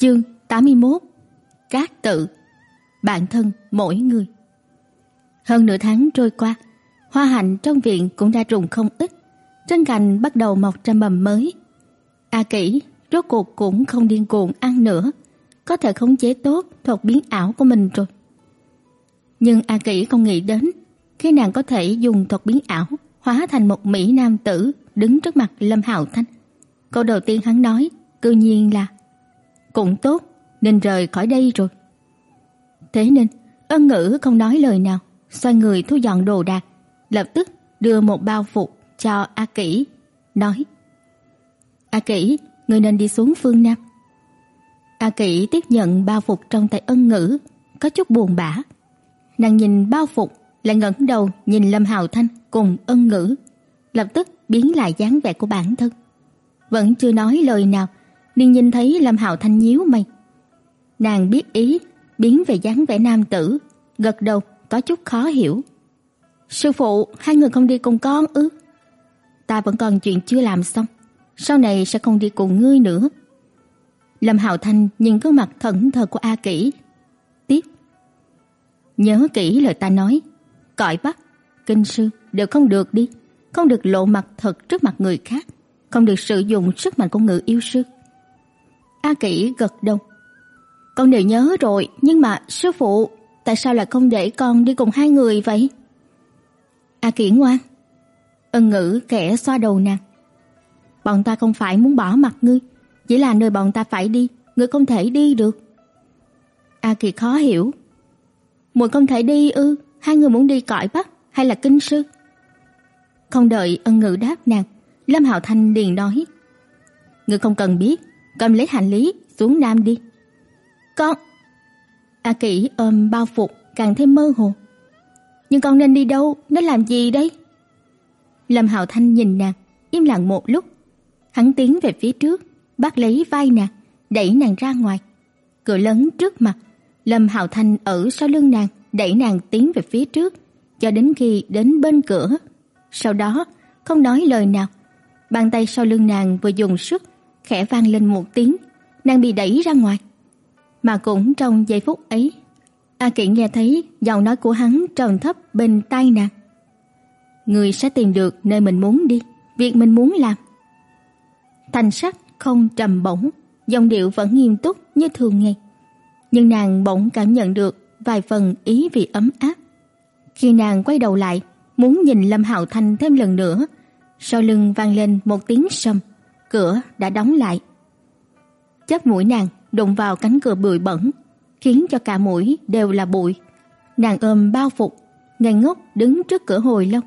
Chương 81 các tự. Bản thân mỗi người. Hơn nửa tháng trôi qua, Hoa hạnh trong viện cũng đã rụng không ít. Trên cành bắt đầu mọc ra mầm mới. A kỷ rốt cuộc cũng không điên cuồng ăn nữa. Có thể khống chế tốt thuật biến ảo của mình rồi. Nhưng A kỷ không nghĩ đến Khi nàng có thể dùng thuật biến ảo Hóa thành một Mỹ nam tử Đứng trước mặt Lâm Hạo Thanh. Câu đầu tiên hắn nói, Cư nhiên là cũng tốt, nên rời khỏi đây rồi. Thế nên, ân ngữ không nói lời nào, xoay người thu dọn đồ đạc, lập tức đưa một bao phục cho A Kỷ, nói: "A Kỷ, người nên đi xuống phương Nam." A Kỷ tiếp nhận bao phục trong tay ân ngữ, có chút buồn bã. Nàng nhìn bao phục, lại ngẩng đầu nhìn Lâm Hào Thanh cùng ân ngữ, lập tức biến lại dáng vẻ của bản thân. Vẫn chưa nói lời nào, liền nhìn thấy Lâm Hạo Thanh nhíu mày. Nàng biết ý, biến về dáng vẻ nam tử, gật đầu có chút khó hiểu. "Sư phụ, hai người không đi cùng con ư?" "Ta vẫn còn chuyện chưa làm xong, sau này sẽ không đi cùng ngươi nữa." Lâm Hạo Thanh nhìn gương mặt thẫn thờ của A Kỷ, tiếp: "Nhớ kỹ lời ta nói, cõi Bắc, kinh sư đều không được đi, không được lộ mặt thật trước mặt người khác, không được sử dụng sức mạnh của ngự yêu sư." A Kỷ gật đầu. Con đều nhớ rồi, nhưng mà sư phụ, tại sao lại không để con đi cùng hai người vậy? A Kỷ ngoan. Ân Ngữ kẻ xoa đầu nàng. Bọn ta không phải muốn bỏ mặt ngươi, chỉ là nơi bọn ta phải đi, ngươi không thể đi được. A Kỳ khó hiểu. Muội không thể đi ư? Hai người muốn đi cõi Bắc hay là kinh sư? Không đợi Ân Ngữ đáp nàng, Lâm Hạo Thanh liền nói: "Ngươi không cần biết, cầm lấy hành lý xuống Nam đi. Con A Kỷ ôm bao phục càng thêm mơ hồ. Nhưng con nên đi đâu, nên làm gì đây? Lâm Hạo Thanh nhìn nàng, im lặng một lúc. Hắn tiến về phía trước, bắt lấy vai nàng, đẩy nàng ra ngoài. Cửa lớn trước mặt, Lâm Hạo Thanh ở sau lưng nàng, đẩy nàng tiến về phía trước, cho đến khi đến bên cửa. Sau đó, không nói lời nào, bàn tay sau lưng nàng vừa dùng sức khẽ vang lên một tiếng, nàng bị đẩy ra ngoài. Mà cũng trong giây phút ấy, A Kỷ nghe thấy giọng nói của hắn trầm thấp bên tai nàng. Người sẽ tìm được nơi mình muốn đi, việc mình muốn làm. Thành sắc không trầm bổng, giọng điệu vẫn nghiêm túc như thường ngày. Nhưng nàng bỗng cảm nhận được vài phần ý vị ấm áp. Khi nàng quay đầu lại, muốn nhìn Lâm Hạo Thanh thêm lần nữa, sau lưng vang lên một tiếng sầm cửa đã đóng lại. Chớp mũi nàng đụng vào cánh cửa bụi bẩn, khiến cho cả mũi đều là bụi. Nàng ôm bao phục, ngây ngốc đứng trước cửa hồi lâu,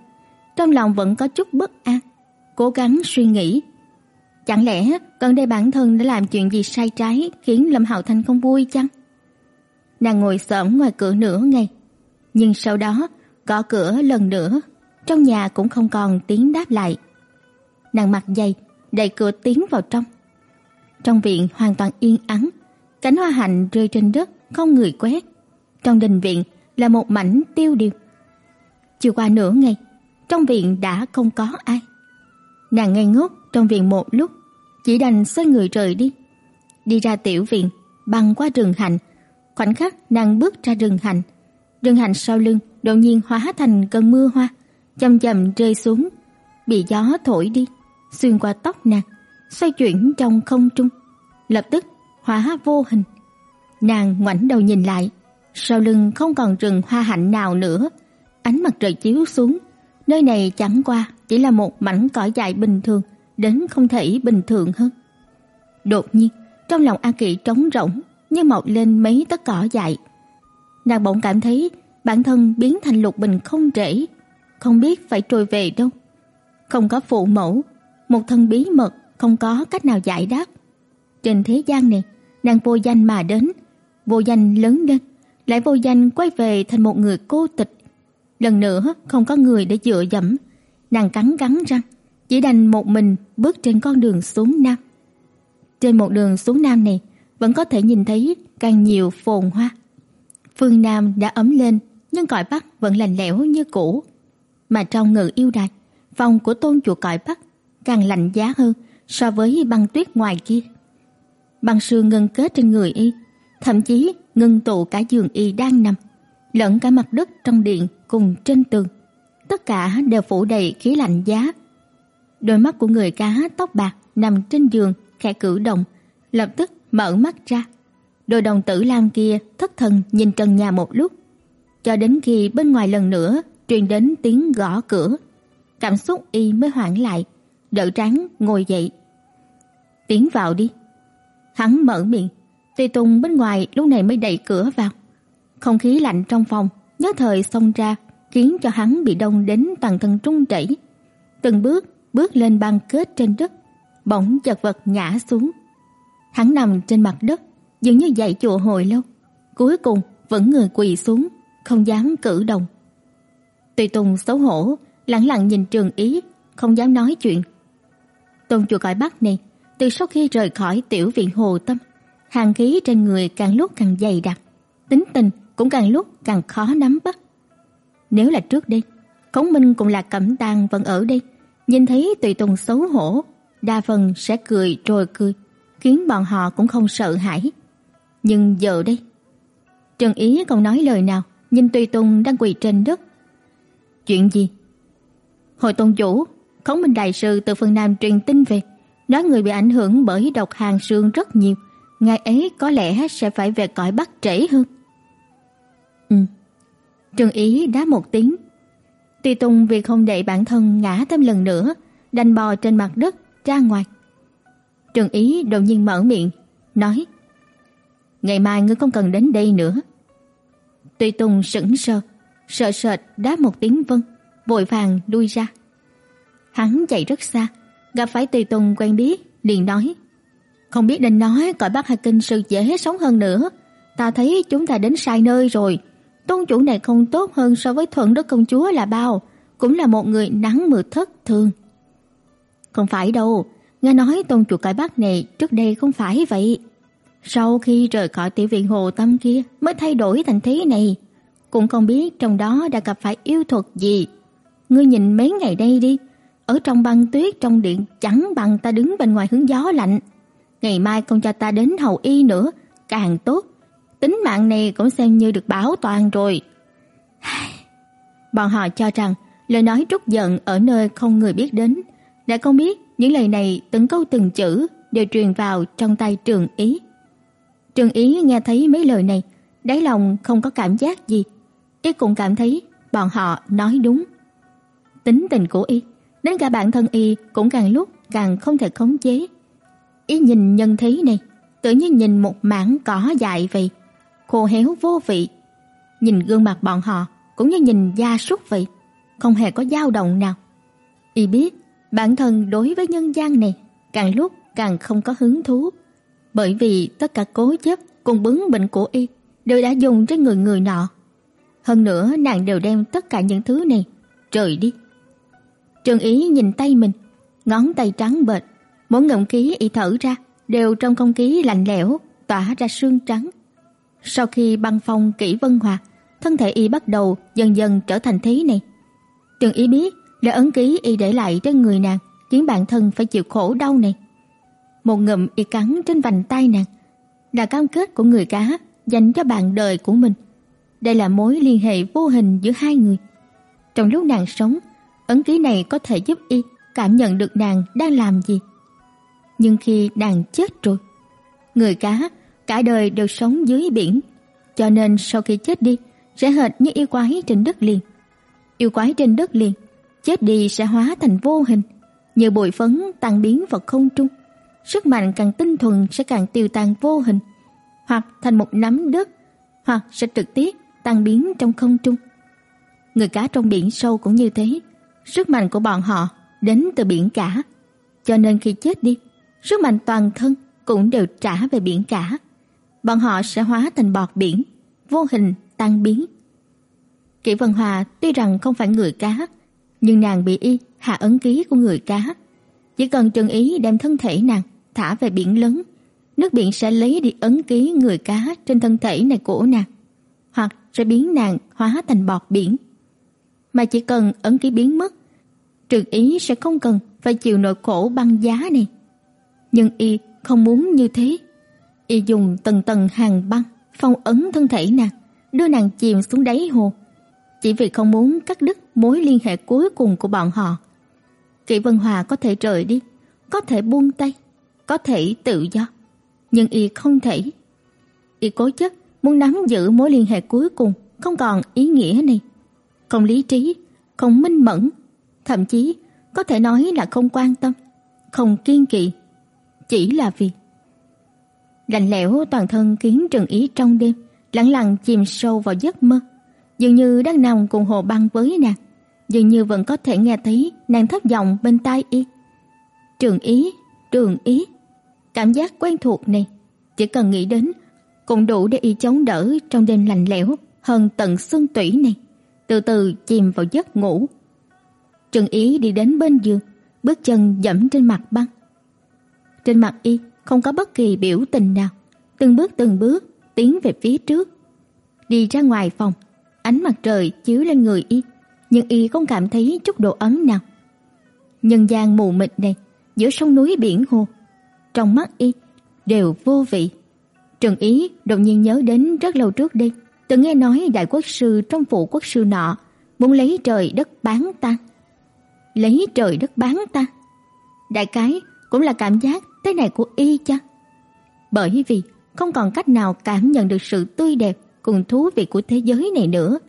trong lòng vẫn có chút bất an, cố gắng suy nghĩ. Chẳng lẽ gần đây bản thân đã làm chuyện gì sai trái khiến Lâm Hạo Thanh không vui chăng? Nàng ngồi xổm ngoài cửa nửa ngày, nhưng sau đó gõ cửa lần nữa, trong nhà cũng không còn tiếng đáp lại. Nàng mặc dày, đẩy cửa tiến vào trong. Trong viện hoàn toàn yên ắng, cánh hoa hạnh rơi trên đất không người quét. Trong đình viện là một mảnh tiêu điều. Chiều qua nửa ngày, trong viện đã không có ai. Nàng ngây ngốc trong viện một lúc, chỉ đành xoay người rời đi. Đi ra tiểu viện, băng qua rừng hạnh, khoảnh khắc nàng bước ra rừng hạnh. Rừng hạnh sau lưng đột nhiên hóa thành cơn mưa hoa, chậm chậm rơi xuống, bị gió thổi đi xuyên qua tóc nàng, xoay chuyển trong không trung, lập tức hóa vô hình. Nàng ngoảnh đầu nhìn lại, sau lưng không còn rừng hoa hạnh nào nữa, ánh mặt trời chiếu xuống, nơi này chẳng qua chỉ là một mảnh cỏ dại bình thường, đến không thể bình thường hơn. Đột nhiên, trong lòng A Kỵ trống rỗng, như mọc lên mấy tấc cỏ dại. Nàng bỗng cảm thấy bản thân biến thành lục bình không rễ, không biết phải trôi về đâu. Không có phụ mẫu, một thân bí mật không có cách nào giải đáp. Trên thế gian này, nàng vô danh mà đến, vô danh lớn lên, lại vô danh quay về thành một người cô tịch. Lần nữa không có người để dựa dẫm, nàng cắn cắn răng, chỉ đành một mình bước trên con đường xuống nam. Trên một đường xuống nam này, vẫn có thể nhìn thấy càng nhiều phồn hoa. Phương Nam đã ấm lên, nhưng cõi Bắc vẫn lạnh lẽo như cũ. Mà trong ngự yêu đài, phòng của tôn chủ cõi Bắc càng lạnh giá hơn so với băng tuyết ngoài kia. băng sương ngưng kết trên người y, thậm chí ngưng tụ cả giường y đang nằm, lẫn cả mặt đất trong điện cùng trên tường. Tất cả đều phủ đầy khí lạnh giá. Đôi mắt của người cá tóc bạc nằm trên giường khẽ cử động, lập tức mở mắt ra. Đôi đồng tử lam kia thất thần nhìn trần nhà một lúc, cho đến khi bên ngoài lần nữa truyền đến tiếng gõ cửa. Cảm xúc y mới hoãn lại, đỡ trán ngồi dậy. "Tiến vào đi." Hắn mở miệng, Tùy Tùng bên ngoài lúc này mới đẩy cửa vào. Không khí lạnh trong phòng nhất thời xông ra, khiến cho hắn bị đông đến toàn thân trung chảy. Từng bước bước lên băng kết trên đất, bỗng chật vật ngã xuống. Hắn nằm trên mặt đất, dường như dậy chùa hồi lâu, cuối cùng vẫn người quỳ xuống, không dám cử động. Tùy Tùng xấu hổ, lặng lặng nhìn Trường Ý, không dám nói chuyện. Tôn chùa cõi Bắc này, từ sau khi rời khỏi tiểu viện Hồ Tâm, hàng khí trên người càng lúc càng dày đặc, tính tình cũng càng lúc càng khó nắm bắt. Nếu là trước đây, Khổng Minh cũng là Cẩm Tang vẫn ở đây, nhìn thấy Tùy Tùng xấu hổ, đa phần sẽ cười rồi cười, khiến bọn họ cũng không sợ hãi. Nhưng giờ đây, Trần Ý không nói lời nào, nhìn Tùy Tùng đang quỳ trên đất. Chuyện gì? Hội tôn chủ, Khổng Minh đại sư từ phương Nam truyền tin về, nói người bị ảnh hưởng bởi độc hàng xương rất nhiều, ngày ấy có lẽ sẽ phải về cõi Bắc trễ hơn. Ừ. Trương Ý đá một tiếng. Tùy Tùng vì không để bản thân ngã thêm lần nữa, đành bò trên mặt đất ra ngoài. Trương Ý đột nhiên mở miệng, nói: "Ngày mai ngươi không cần đến đây nữa." Tùy Tùng sững sờ, sợ sệt đáp một tiếng vâng, vội vàng lui ra. Hắn chạy rất xa, gặp phải Tùy Tùng quen biết, liền nói: "Không biết nên nói cõi Bắc Hà Kinh sư dễ sống hơn nữa, ta thấy chúng ta đến sai nơi rồi." tôn chủ này không tốt hơn so với thuận đức công chúa là bao, cũng là một người nắng mưa thất thường. Không phải đâu, nghe nói tôn chủ cõi Bắc này trước đây không phải vậy. Sau khi rời khỏi tiểu viện Hồ Tâm kia mới thay đổi thành thế này, cũng không biết trong đó đã gặp phải yêu thuật gì. Ngươi nhìn mấy ngày đây đi, ở trong băng tuyết trong điện chẳng bằng ta đứng bên ngoài hứng gió lạnh. Ngày mai không cho ta đến hầu y nữa, càng tốt tính mạng này cũng xem như được bảo toàn rồi. Bọn họ cho rằng lời nói trút giận ở nơi không người biết đến, đã không biết những lời này từng câu từng chữ đều truyền vào trong tay Trường Ý. Trường Ý nghe thấy mấy lời này, đáy lòng không có cảm giác gì, y cũng cảm thấy bọn họ nói đúng. Tính tình của y, đến cả bản thân y cũng càng lúc càng không thể khống chế. Y nhìn nhân thế này, tự nhiên nhìn một mảng cỏ dại vậy khô héo vô vị. Nhìn gương mặt bọn họ cũng như nhìn da súc vậy, không hề có dao động nào. Y biết bản thân đối với nhân gian này càng lúc càng không có hứng thú, bởi vì tất cả cố chấp cùng bướng bỉnh của y đều đã dùng trên người người nọ. Hơn nữa nàng đều đem tất cả những thứ này trời đi. Trương Ý nhìn tay mình, ngón tay trắng bệch, mỗi ngụm khí y thở ra đều trong không khí lạnh lẽo tỏa ra sương trắng. Sau khi băng phong kỹ vân hòa, thân thể y bắt đầu dần dần trở thành thế này. Trương ý biết là ấn ký y để lại trên người nàng khiến bản thân phải chịu khổ đau này. Một ngụm y cắn trên vành tay nàng, là cam kết của người cá dành cho bạn đời của mình. Đây là mối liên hệ vô hình giữa hai người. Trong lúc nàng sống, ấn ký này có thể giúp y cảm nhận được nàng đang làm gì. Nhưng khi nàng chết rồi, người cá cả đời đều sống dưới biển, cho nên sau khi chết đi sẽ hệt như yêu quái trên đất liền. Yêu quái trên đất liền, chết đi sẽ hóa thành vô hình, như bụi phấn tan biến vào không trung. Sức mạnh càng tinh thuần sẽ càng tiêu tan vô hình, hoặc thành một nắm đất, hoặc sẽ trực tiếp tan biến trong không trung. Người cá trong biển sâu cũng như thế, sức mạnh của bọn họ đến từ biển cả, cho nên khi chết đi, sức mạnh toàn thân cũng đều trả về biển cả bọn họ sẽ hóa thành bọt biển, vô hình tan biến. Kỷ Vân Hòa tuy rằng không phải người cá, nhưng nàng bị y hạ ấn ký của người cá. Chỉ cần Trần Ý đem thân thể nàng thả về biển lớn, nước biển sẽ lấy đi ấn ký người cá trên thân thể này của nàng, hoặc sẽ biến nàng hóa thành bọt biển. Mà chỉ cần ấn ký biến mất, trực Ý sẽ không cần phải chịu nỗi khổ băng giá này. Nhưng y không muốn như thế. Y dùng tầng tầng hàng băng phong ấn thân thể nàng, đưa nàng chìm xuống đáy hồ, chỉ vì không muốn cắt đứt mối liên hệ cuối cùng của bọn họ. Kỷ Vân Hòa có thể rời đi, có thể buông tay, có thể tự do, nhưng y không thể. Y cố chấp muốn nắm giữ mối liên hệ cuối cùng không còn ý nghĩa này, không lý trí, không minh mẫn, thậm chí có thể nói là không quan tâm, không kiên kỵ, chỉ là vì lạnh lẽo toàn thân khiến Trừng Ý trong đêm lặng lặng chìm sâu vào giấc mơ, dường như đang nằm cùng hồ băng với nàng, dường như vẫn có thể nghe thấy nàng thấp giọng bên tai y. Trường Ý, Trường Ý. Cảm giác quen thuộc này, chỉ cần nghĩ đến cũng đủ để y chống đỡ trong đêm lạnh lẽo hơn tận xương tủy này, từ từ chìm vào giấc ngủ. Trừng Ý đi đến bên giường, bước chân dẫm trên mặt băng. Trên mặt y không có bất kỳ biểu tình nào, từng bước từng bước tiến về phía trước. Đi ra ngoài phòng, ánh mặt trời chiếu lên người y, nhưng y không cảm thấy chút độ ấm nào. Nhân gian mù mịt này, giữa sông núi biển hồ, trong mắt y đều vô vị. Trần Ý đột nhiên nhớ đến rất lâu trước đây, từng nghe nói đại quốc sư trong phủ quốc sư nọ muốn lấy trời đất bán ta. Lấy trời đất bán ta. Đại cái cũng là cảm giác thế này của y chăng? Bởi vì không còn cách nào cảm nhận được sự tươi đẹp cùng thú vị của thế giới này nữa.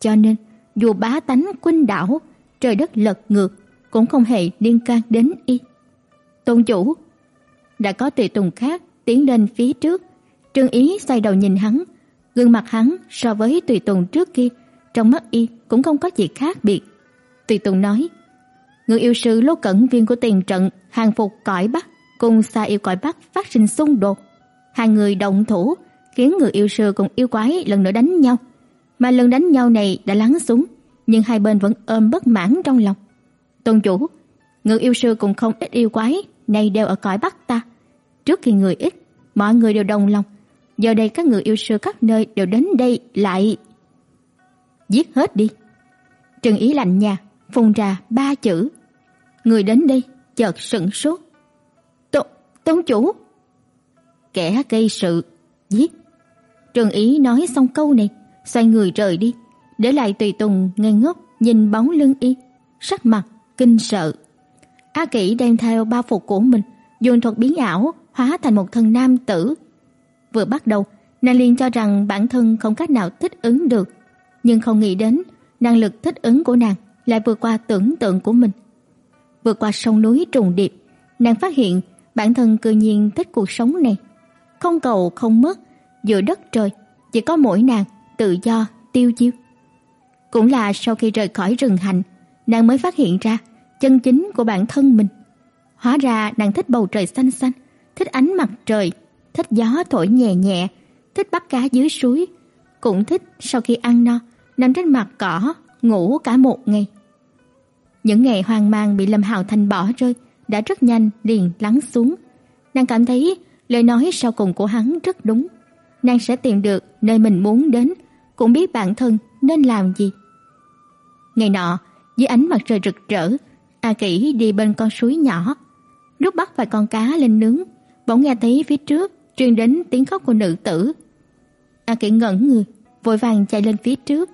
Cho nên, dù bá tánh khuynh đảo, trời đất lật ngược cũng không hề liên can đến y. Tôn chủ, đã có tùy tùng khác tiến lên phía trước, Trương Ý xoay đầu nhìn hắn, gương mặt hắn so với tùy tùng trước kia, trong mắt y cũng không có gì khác biệt. Tùy tùng nói: "Người yêu sư Lô Cẩn Viên của tiền trận hàng phục cõi Bắc, cùng xa yêu cõi Bắc phát sinh xung đột. Hai người động thủ, khiến người yêu sư cùng yêu quái lần nữa đánh nhau. Mà lần đánh nhau này đã lắng xuống, nhưng hai bên vẫn ôm bất mãn trong lòng. Tôn chủ, người yêu sư cùng không ít yêu quái này đều ở cõi Bắc ta. Trước khi người ít, mọi người đều đồng lòng. Giờ đây các người yêu sư các nơi đều đến đây lại giết hết đi. Trừng Ý lạnh nhà, phun ra ba chữ. Người đến đây chợt sững sốt. Tôn, tôn chủ. Kẻ gây sự, giết. Trừng Ý nói xong câu này, xoay người rời đi, để lại tùy tùng ngây ngốc nhìn bóng lưng y, sắc mặt kinh sợ. A Kỷ đem theo bao phục của mình, dùng thuật biến ảo hóa thành một thân nam tử. Vừa bắt đầu, nàng liền cho rằng bản thân không cách nào thích ứng được, nhưng không nghĩ đến năng lực thích ứng của nàng lại vượt qua tưởng tượng của mình. Vượt qua sông núi trùng điệp, nàng phát hiện bản thân cư nhiên thích cuộc sống này, không cầu không mất, giữa đất trời chỉ có mỗi nàng tự do tiêu diêu. Cũng là sau khi rời khỏi rừng hành, nàng mới phát hiện ra chân chính của bản thân mình. Hóa ra nàng thích bầu trời xanh xanh, thích ánh mặt trời, thích gió thổi nhẹ nhẹ, thích bắt cá dưới suối, cũng thích sau khi ăn no nằm trên mặt cỏ ngủ cả một ngày. Những ngày hoang mang bị Lâm Hạo Thành bỏ rơi đã rất nhanh liền lắng xuống. Nàng cảm thấy lời nói sau cùng của hắn rất đúng. Nàng sẽ tìm được nơi mình muốn đến, cũng biết bản thân nên làm gì. Ngày nọ, dưới ánh mặt trời rực rỡ, A Kỷ đi bên con suối nhỏ, lúc bắt vài con cá lên nướng, bỗng nghe thấy phía trước truyền đến tiếng khóc của nữ tử. A Kỷ ngẩn người, vội vàng chạy lên phía trước.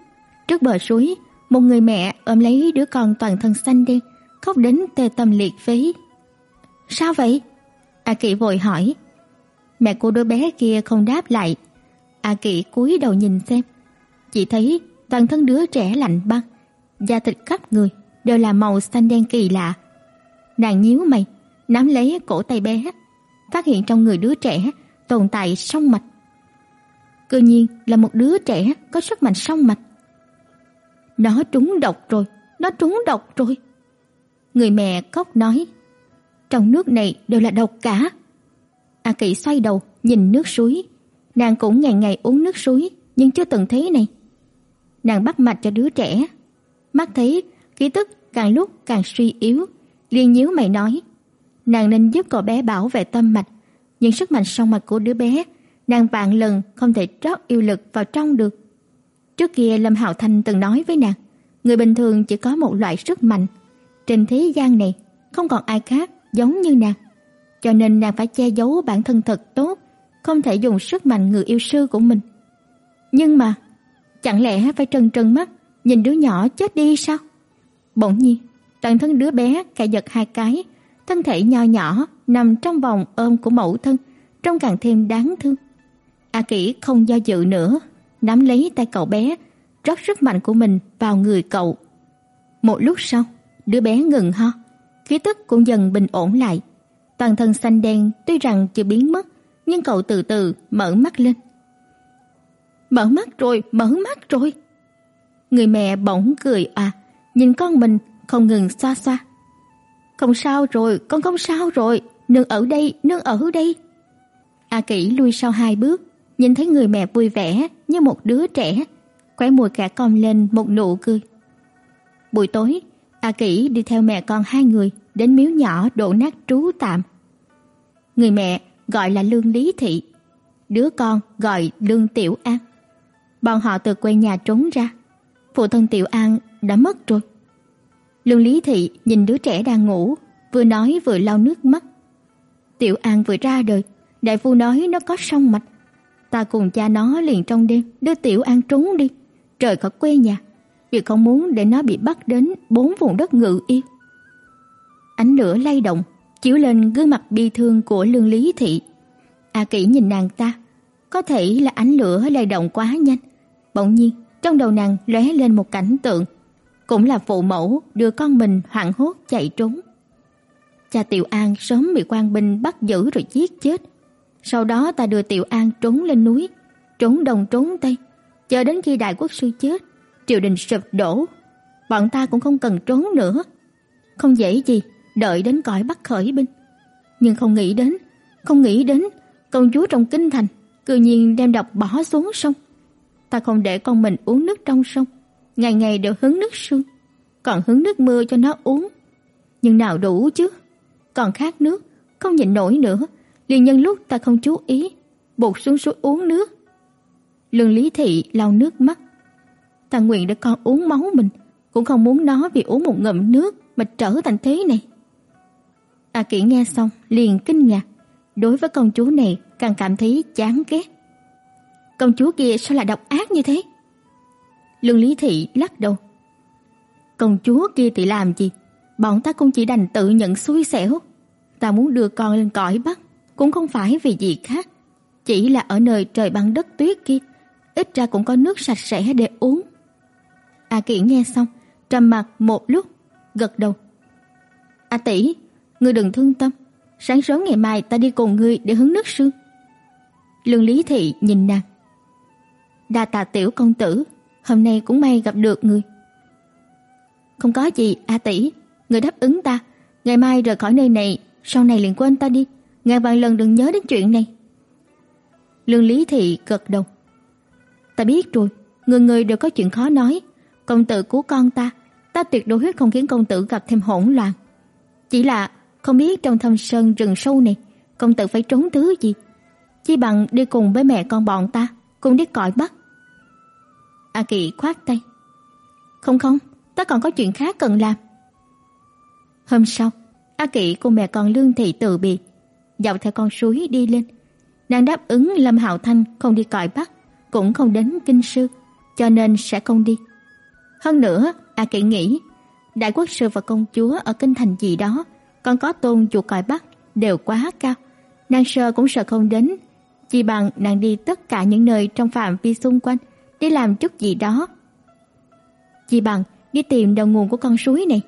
Trước bờ suối, một người mẹ ôm lấy đứa con toàn thân xanh đen, khóc đến tê tâm liệt phế. "Sao vậy?" A Kỷ vội hỏi. Mẹ của đứa bé kia không đáp lại. A Kỷ cúi đầu nhìn xem, chỉ thấy toàn thân đứa trẻ lạnh băng, da thịt khắp người đều là màu xanh đen kỳ lạ. Nàng nhíu mày, nắm lấy cổ tay bé, phát hiện trong người đứa trẻ tồn tại song mạch. Cơ nhiên là một đứa trẻ có sức mạnh song mạch. Nó trúng độc rồi, nó trúng độc rồi. Người mẹ khóc nói, trong nước này đều là độc cả. A Kỵ xoay đầu nhìn nước suối, nàng cũng ngày ngày uống nước suối nhưng chưa từng thấy này. Nàng bắt mạch cho đứa trẻ, mắt thấy ký tức càng lúc càng suy yếu, liền nhíu mày nói, nàng nên giúp cậu bé bảo vệ tâm mạch, nhưng sức mạnh song mạch của đứa bé, nàng vạn lần không thể trót yêu lực vào trong được. Trước kia Lâm Hạo Thanh từng nói với nàng, người bình thường chỉ có một loại sức mạnh, trên thế gian này không còn ai khác giống như nàng, cho nên nàng phải che giấu bản thân thật tốt, không thể dùng sức mạnh người yêu sư của mình. Nhưng mà, chẳng lẽ phải trần trừng mắt nhìn đứa nhỏ chết đi sao? Bỗng nhiên, toàn thân đứa bé khẽ giật hai cái, thân thể nho nhỏ nằm trong vòng ôm của mẫu thân, trông càng thêm đáng thương. A Kỷ không do dự nữa, nắm lấy tay cậu bé, rót sức mạnh của mình vào người cậu. Một lúc sau, đứa bé ngừng ho, khí tức cũng dần bình ổn lại. Toàn thân xanh đen tuy rằng chưa biến mất, nhưng cậu từ từ mở mắt lên. Mở mắt rồi, mở mắt rồi. Người mẹ bỗng cười à, nhìn con mình không ngừng xoa xoa. Không sao rồi, con không sao rồi, nương ở đây, nương ở đây. A Kỷ lui sau hai bước, nhìn thấy người mẹ vui vẻ như một đứa trẻ, khóe môi cả cong lên một nụ cười. Buổi tối, A Kỷ đi theo mẹ con hai người đến miếu nhỏ đổ nát trú tạm. Người mẹ gọi là Lương Lý Thị, đứa con gọi Lương Tiểu An. Bọn họ từ quê nhà trốn ra, phụ thân Tiểu An đã mất rồi. Lương Lý Thị nhìn đứa trẻ đang ngủ, vừa nói vừa lau nước mắt. Tiểu An vừa ra đời, đại phu nói nó có song mạch. Ta cùng cha nó liền trong đêm đưa Tiểu An trốn đi, rời khỏi quê nhà, vì không muốn để nó bị bắt đến bốn vùng đất ngự yêu. Ánh lửa lay động, chiếu lên gương mặt bi thương của Lương Lý Thị. A Kỷ nhìn nàng ta, có thể là ánh lửa lay động quá nhanh, bỗng nhiên trong đầu nàng lóe lên một cảnh tượng, cũng là phụ mẫu đưa con mình hoảng hốt chạy trốn. Cha Tiểu An sớm bị quan binh bắt giữ rồi giết chết. Sau đó ta đưa Tiểu An trốn lên núi, trốn đông trốn tây, chờ đến khi đại quốc sư chết, triều đình sụp đổ, bọn ta cũng không cần trốn nữa. Không dễ gì đợi đến cõi Bắc khởi binh. Nhưng không nghĩ đến, không nghĩ đến công chúa trong kinh thành cư nhiên đem độc bỏ xuống sông. Ta không để con mình uống nước trong sông, ngày ngày đều hứng nước sương, còn hứng nước mưa cho nó uống. Nhưng nào đủ chứ? Còn khát nước, không nhịn nổi nữa, liền nhân lúc ta không chú ý, bột xuống suối uống nước. Lương Lý Thị lau nước mắt. Ta nguyện để con uống máu mình, cũng không muốn nó vì uống một ngụm nước mà trở thành thế này. A Kỷ nghe xong liền kinh ngạc, đối với công chúa này càng cảm thấy chán ghét. Công chúa kia sao lại độc ác như thế? Lương Lý Thị lắc đầu. Công chúa kia thì làm gì? Bọn ta cũng chỉ đành tự nhận xui xẻo. Ta muốn đưa con lên cõi Bắc cũng không phải vì gì khác, chỉ là ở nơi trời băng đất tuyết kia, ít ra cũng có nước sạch sẽ để uống. A Kỷ nghe xong, trầm mặt một lúc, gật đầu. "A tỷ, ngươi đừng thương tâm, sáng sớm ngày mai ta đi cùng ngươi để hứng nước sương." Lương Lý Thị nhìn nàng. "Đa tạ tiểu công tử, hôm nay cũng may gặp được người "Không có gì, A tỷ, người đáp ứng ta, ngày mai rời khỏi nơi này, sau này liền quên ta đi, ngàn vạn lần đừng nhớ đến chuyện này." Lương Lý Thị gật đầu. "Ta biết rồi, người người đều có chuyện khó nói, công tử cứu con ta, ta tuyệt đối không khiến công tử gặp thêm hỗn loạn. Chỉ là không biết trong thâm sơn rừng sâu này, công tử phải trốn thứ gì? Chỉ bằng đi cùng với mẹ con bọn ta, cùng đi cõi Bắc." A Kỳ khoát tay. "Không không, ta còn có chuyện khác cần làm." Hôm sau, A Kỳ cùng mẹ con Lương Thị từ biệt, dọc theo con suối đi lên. Nàng đáp ứng Lâm Hạo Thanh không đi cõi Bắc, cũng không đến kinh sư, cho nên sẽ không đi. Hơn nữa, A Kỳ nghĩ, đại quốc sư và công chúa ở kinh thành gì đó, còn có tôn chủ cõi Bắc đều quá cao, nàng sợ cũng sợ không đến, chỉ bằng nàng đi tất cả những nơi trong phạm vi xung quanh đi làm chút gì đó. Chị bằng đi tìm đầu nguồn của con suối này,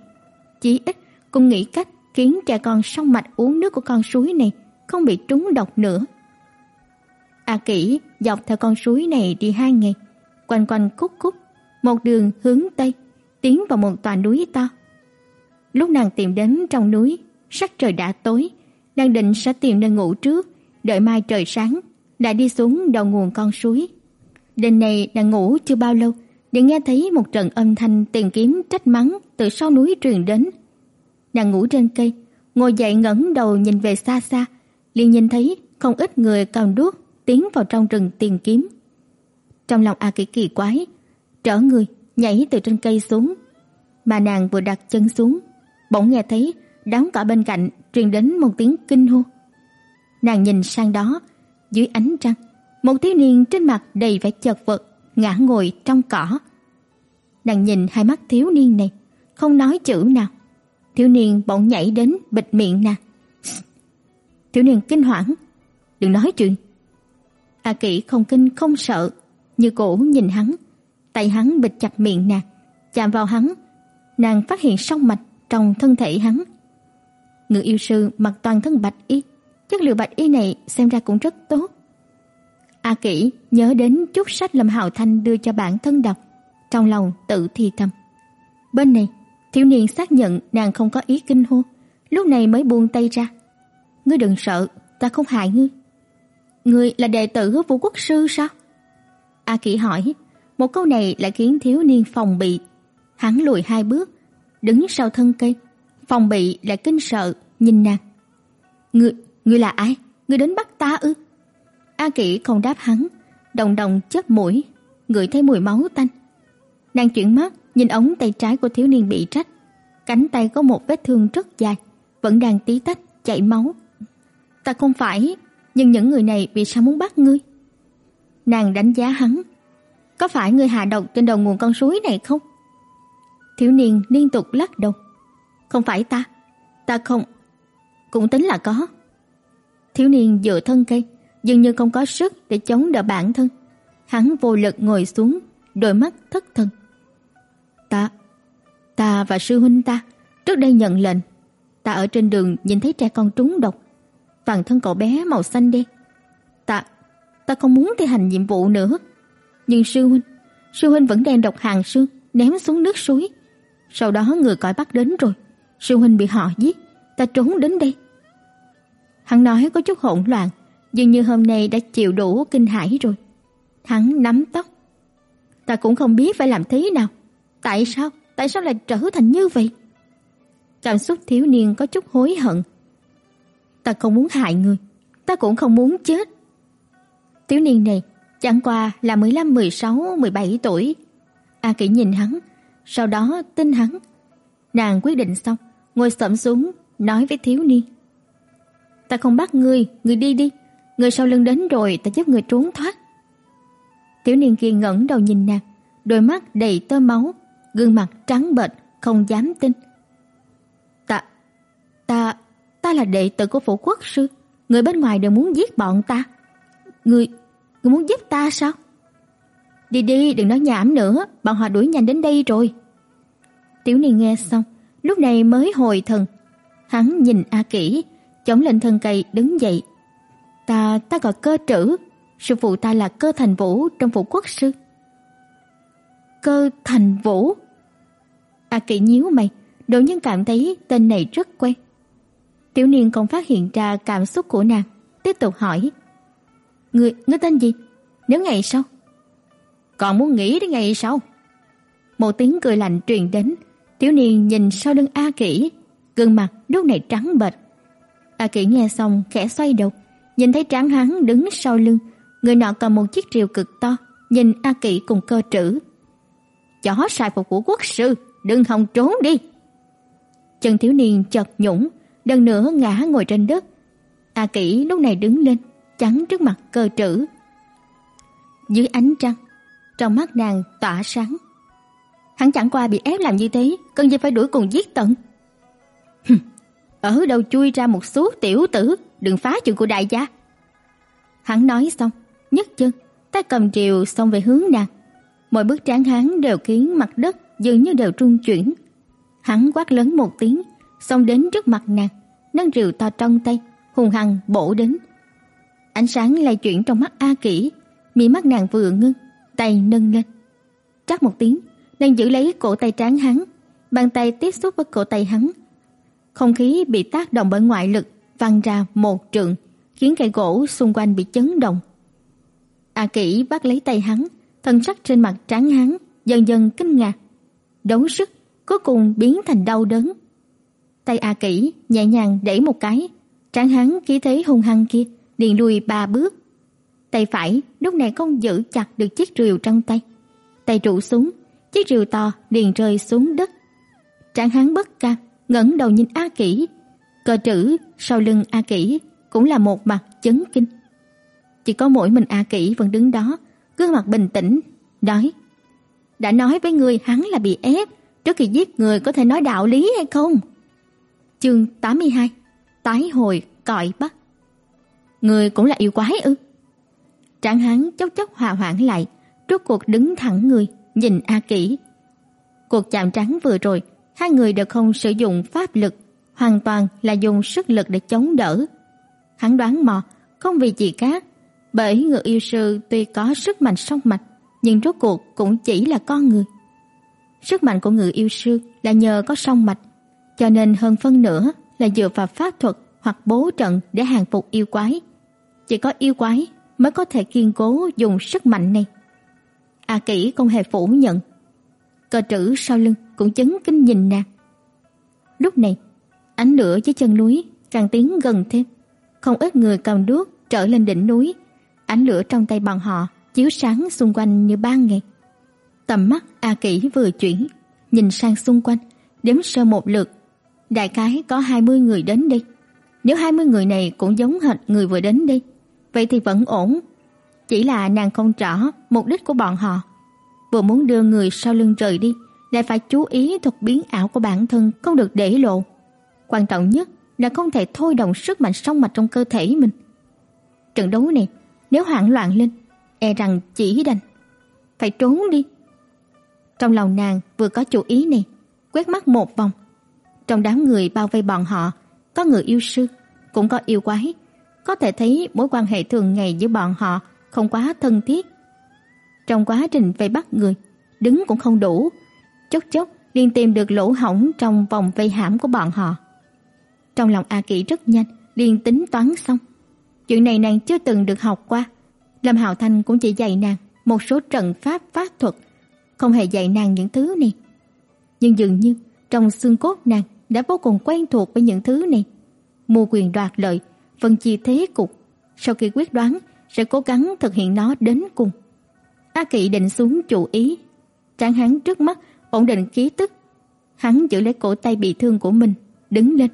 Chị ít cũng nghĩ cách khiến cha con song mạch uống nước của con suối này không bị trúng độc nữa. A Kỷ dọc theo con suối này đi hai ngày, quanh quanh khúc khúc, một đường hướng tây, tiến vào một tòa núi to. Lúc nàng tìm đến trong núi, sắc trời đã tối, đang định sẽ tìm nơi ngủ trước, đợi mai trời sáng, lại đi xuống đầu nguồn con suối. Đêm này nàng ngủ chưa bao lâu, liền nghe thấy một trận âm thanh tìm kiếm trách mắng từ sau núi truyền đến. Nàng ngủ trên cây, ngồi dậy ngẩng đầu nhìn về xa xa, liền nhìn thấy không ít người cầm đuốc tiến vào trong rừng tìm kiếm. Trong lòng A Kỳ kỳ quái, trở người nhảy từ trên cây xuống, mà nàng vừa đặt chân xuống, bỗng nghe thấy đám cỏ bên cạnh truyền đến một tiếng kinh hô. Nàng nhìn sang đó, dưới ánh trăng, một thiếu niên trên mặt đầy vẻ chật vật, ngã ngồi trong cỏ. Nàng nhìn hai mắt thiếu niên này, không nói chữ nào. Thiếu niên bỗng nhảy đến bịt miệng nàng. Thiếu niên kinh hoảng, "Đừng nói chuyện." A Kỷ không kinh không sợ, như cổ nhìn hắn, tay hắn bịt chặt miệng nàng, chạm vào hắn, nàng phát hiện song mạch trong thân thể hắn. Người yêu sư mặc toàn thân bạch y, chất liệu bạch y này xem ra cũng rất tốt. A Kỷ nhớ đến chút sách Lâm Hạo Thanh đưa cho bản thân đọc, trong lòng tự thì thầm. Bên này, thiếu niên xác nhận nàng không có ý kinh hô, lúc này mới buông tay ra. "Ngươi đừng sợ, ta không hại ngươi." "Ngươi là đệ tử Vũ Quốc sư sao?" A Kỷ hỏi, một câu này lại khiến thiếu niên phòng bị. Hắn lùi hai bước, đứng sau thân cây, phòng bị lại kinh sợ nhìn nàng. "Ngươi, ngươi là ai? Ngươi đến bắt ta ư?" A Kỷ không đáp hắn, đồng đồng chớp mũi, ngửi thấy mùi máu tanh. Nàng chuyển mắt, nhìn ống tay trái của thiếu niên bị rách, cánh tay có một vết thương rất dài, vẫn đang tí tách chảy máu. "Ta không phải, nhưng những người này vì sao muốn bắt ngươi?" Nàng đánh giá hắn, "Có phải ngươi hạ độc trên đầu nguồn con suối này không?" Thiếu niên liên tục lắc đầu. "Không phải ta, ta không." Cũng tính là có. Thiếu niên dựa thân cây, dường như không có sức để chống đỡ bản thân. Hắn vô lực ngồi xuống, đôi mắt thất thần. Ta, ta và sư huynh ta trước đây nhận lệnh, ta ở trên đường nhìn thấy trẻ con trúng độc, toàn thân cậu bé màu xanh đen. Ta, ta không muốn thi hành nhiệm vụ nữa, nhưng sư huynh, sư huynh vẫn đem độc hàng xương ném xuống nước suối. Sau đó người cõi bắt đến rồi, sư huynh bị họ giết, ta trốn đến đây. Hắn nói có chút hỗn loạn, dường như hôm nay đã chịu đủ kinh hãi rồi. Hắn nắm tóc. Ta cũng không biết phải làm thế nào. Tại sao? Tại sao lại trở thành như vậy? Cảm xúc thiếu niên có chút hối hận. Ta không muốn hại người, ta cũng không muốn chết. Thiếu niên này chẳng qua là 15, 16, 17 tuổi. A Kỷ nhìn hắn, sau đó tin hắn. Nàng quyết định xong, ngồi xổm xuống nói với thiếu niên: "Ta không bắt ngươi, ngươi đi đi, người sau lưng đến rồi ta giúp người trốn thoát." Tiểu niên kia ngẩng đầu nhìn nàng, đôi mắt đầy tơ máu, gương mặt trắng bệch, không dám tin. "Ta, ta, ta là đệ tử của phủ quốc sư, người bên ngoài đều muốn giết bọn ta. Người, người muốn giúp ta sao?" "Đi đi, đừng nói nhảm nữa, bọn họ đuổi nhanh đến đây rồi." Tiểu niên nghe xong, lúc này mới hồi thần. Hắn nhìn A Kỷ, chống lên thân cây đứng dậy. "Ta, ta gọi cơ trữ, sư phụ ta là Cơ Thành Vũ trong phủ quốc sư." Cơ Thành Vũ? A Kỷ nhíu mày, đột nhiên cảm thấy tên này rất quen. Tiểu niên không phát hiện ra cảm xúc của nàng, tiếp tục hỏi: "Ngươi, ngươi tên gì? Nếu ngày sau?" "Còn muốn nghĩ đến ngày sau?" Một tiếng cười lạnh truyền đến, Tiểu niên nhìn sau lưng A Kỷ, gương mặt lúc này trắng bệch. A Kỷ nghe xong khẽ xoay đầu, nhìn thấy tráng hắn đứng sau lưng, người nọ cầm một chiếc rìu cực to, nhìn A Kỷ cùng cơ trữ. "Chó sai phục của quốc sư, đừng hòng trốn đi." Chân thiếu niên chợt nhũng, đần nữa ngã ngồi trên đất. A Kỷ lúc này đứng lên, chắn trước mặt cơ trữ. Dưới ánh trăng, trong mắt nàng tỏa sáng. Hắn chẳng qua bị ép làm như thế, cần gì phải đuổi cùng giết tận. ở đâu chui ra một số tiểu tử, đừng phá chuyện của đại gia. Hắn nói xong, nhấc chân, tay cầm rìu xông về hướng nàng. Mỗi bước tráng hắn đều khiến mặt đất dường như đều rung chuyển. Hắn quát lớn một tiếng, xông đến trước mặt nàng, nâng rìu to trong tay, hùng hăng bổ đến. Ánh sáng lay chuyển trong mắt A Kỷ, mí mắt nàng vừa ngưng, tay nâng lên. chắc một tiếng, nàng giữ lấy cổ tay tráng hắn, bàn tay tiếp xúc với cổ tay hắn. Không khí bị tác động bởi ngoại lực văng ra một trượng, khiến cây gỗ xung quanh bị chấn động. A Kỷ bắt lấy tay hắn, thân sắc trên mặt trắng hắn dần dần kinh ngạc. Đấu sức cuối cùng biến thành đau đớn. Tay A Kỷ nhẹ nhàng đẩy một cái, trắng hắn khí thế hung hăng kia liền lùi ba bước. Tay phải lúc này không giữ chặt được chiếc rìu trong tay. Tay trụ xuống, chiếc rìu to liền rơi xuống đất. Tráng hắn bất cam, ngẩng đầu nhìn A Kỷ, cờ trữ sau lưng A Kỷ cũng là một mặt chấn kinh. Chỉ có mỗi mình A Kỷ vẫn đứng đó, gương mặt bình tĩnh, nói: "Đã nói với người hắn là bị ép, trước khi giết người có thể nói đạo lý hay không?" Chương 82: Tái hồi cõi Bắc. Người cũng là yêu quái ư? Trạng hắn chốc chốc hòa hoãn lại, rốt cuộc đứng thẳng người, nhìn A Kỷ. Cuộc chạm trán vừa rồi, hai người đều không sử dụng pháp lực, hoàn toàn là dùng sức lực để chống đỡ. Hắn đoán mò, không vì gì khác, bởi người yêu sư tuy có sức mạnh song mạch, nhưng rốt cuộc cũng chỉ là con người. Sức mạnh của người yêu sư là nhờ có song mạch, cho nên hơn phân nửa là dựa vào pháp thuật hoặc bố trận để hàng phục yêu quái. Chỉ có yêu quái mới có thể kiên cố dùng sức mạnh này. A Kỷ không hề phủ nhận. Cờ trữ sau lưng cũng chấn kinh nhìn nàng. Lúc này, ánh lửa dưới chân núi càng tiến gần thêm. Không ít người cầm đuốc trở lên đỉnh núi. Ánh lửa trong tay bọn họ chiếu sáng xung quanh như ban ngày. Tầm mắt A Kỷ vừa chuyển, nhìn sang xung quanh, đếm sơ một lượt. Đại khái có 20 người đến đây. Nếu 20 người này cũng giống hệt người vừa đến đây, vậy thì vẫn ổn. Chỉ là nàng không rõ mục đích của bọn họ. Vừa muốn đưa người sau lưng rời đi, lại phải chú ý thuật biến ảo của bản thân không được để lộ. Quan trọng nhất là không thể thôi động sức mạnh song mạch trong cơ thể mình. Trận đấu này, nếu hoảng loạn lên, e rằng chỉ đành phải trốn đi. Trong lòng nàng vừa có chủ ý này, quét mắt một vòng. Trong đám người bao vây bọn họ, có người yêu sư, cũng có yêu quái, có thể thấy mối quan hệ thường ngày giữa bọn họ không quá thân thiết. Trong quá trình vây bắt người, đứng cũng không đủ, chốc chốc liền tìm được lỗ hổng trong vòng vây hãm của bọn họ. Trong lòng A Kỷ rất nhanh, liền tính toán xong. Chuyện này nàng chưa từng được học qua. Lâm Hạo Thanh cũng chỉ dạy nàng một số trận pháp pháp thuật, không hề dạy nàng những thứ này. Nhưng dường như trong xương cốt nàng đã vô cùng quen thuộc với những thứ này. Mua quyền đoạt lợi, phân chia thế cục, sau khi quyết đoán sẽ cố gắng thực hiện nó đến cùng. A Kỵ định xuống chủ ý, tráng hắn trước mắt ổn định khí tức. Hắn giữ lấy cổ tay bị thương của mình, đứng lên.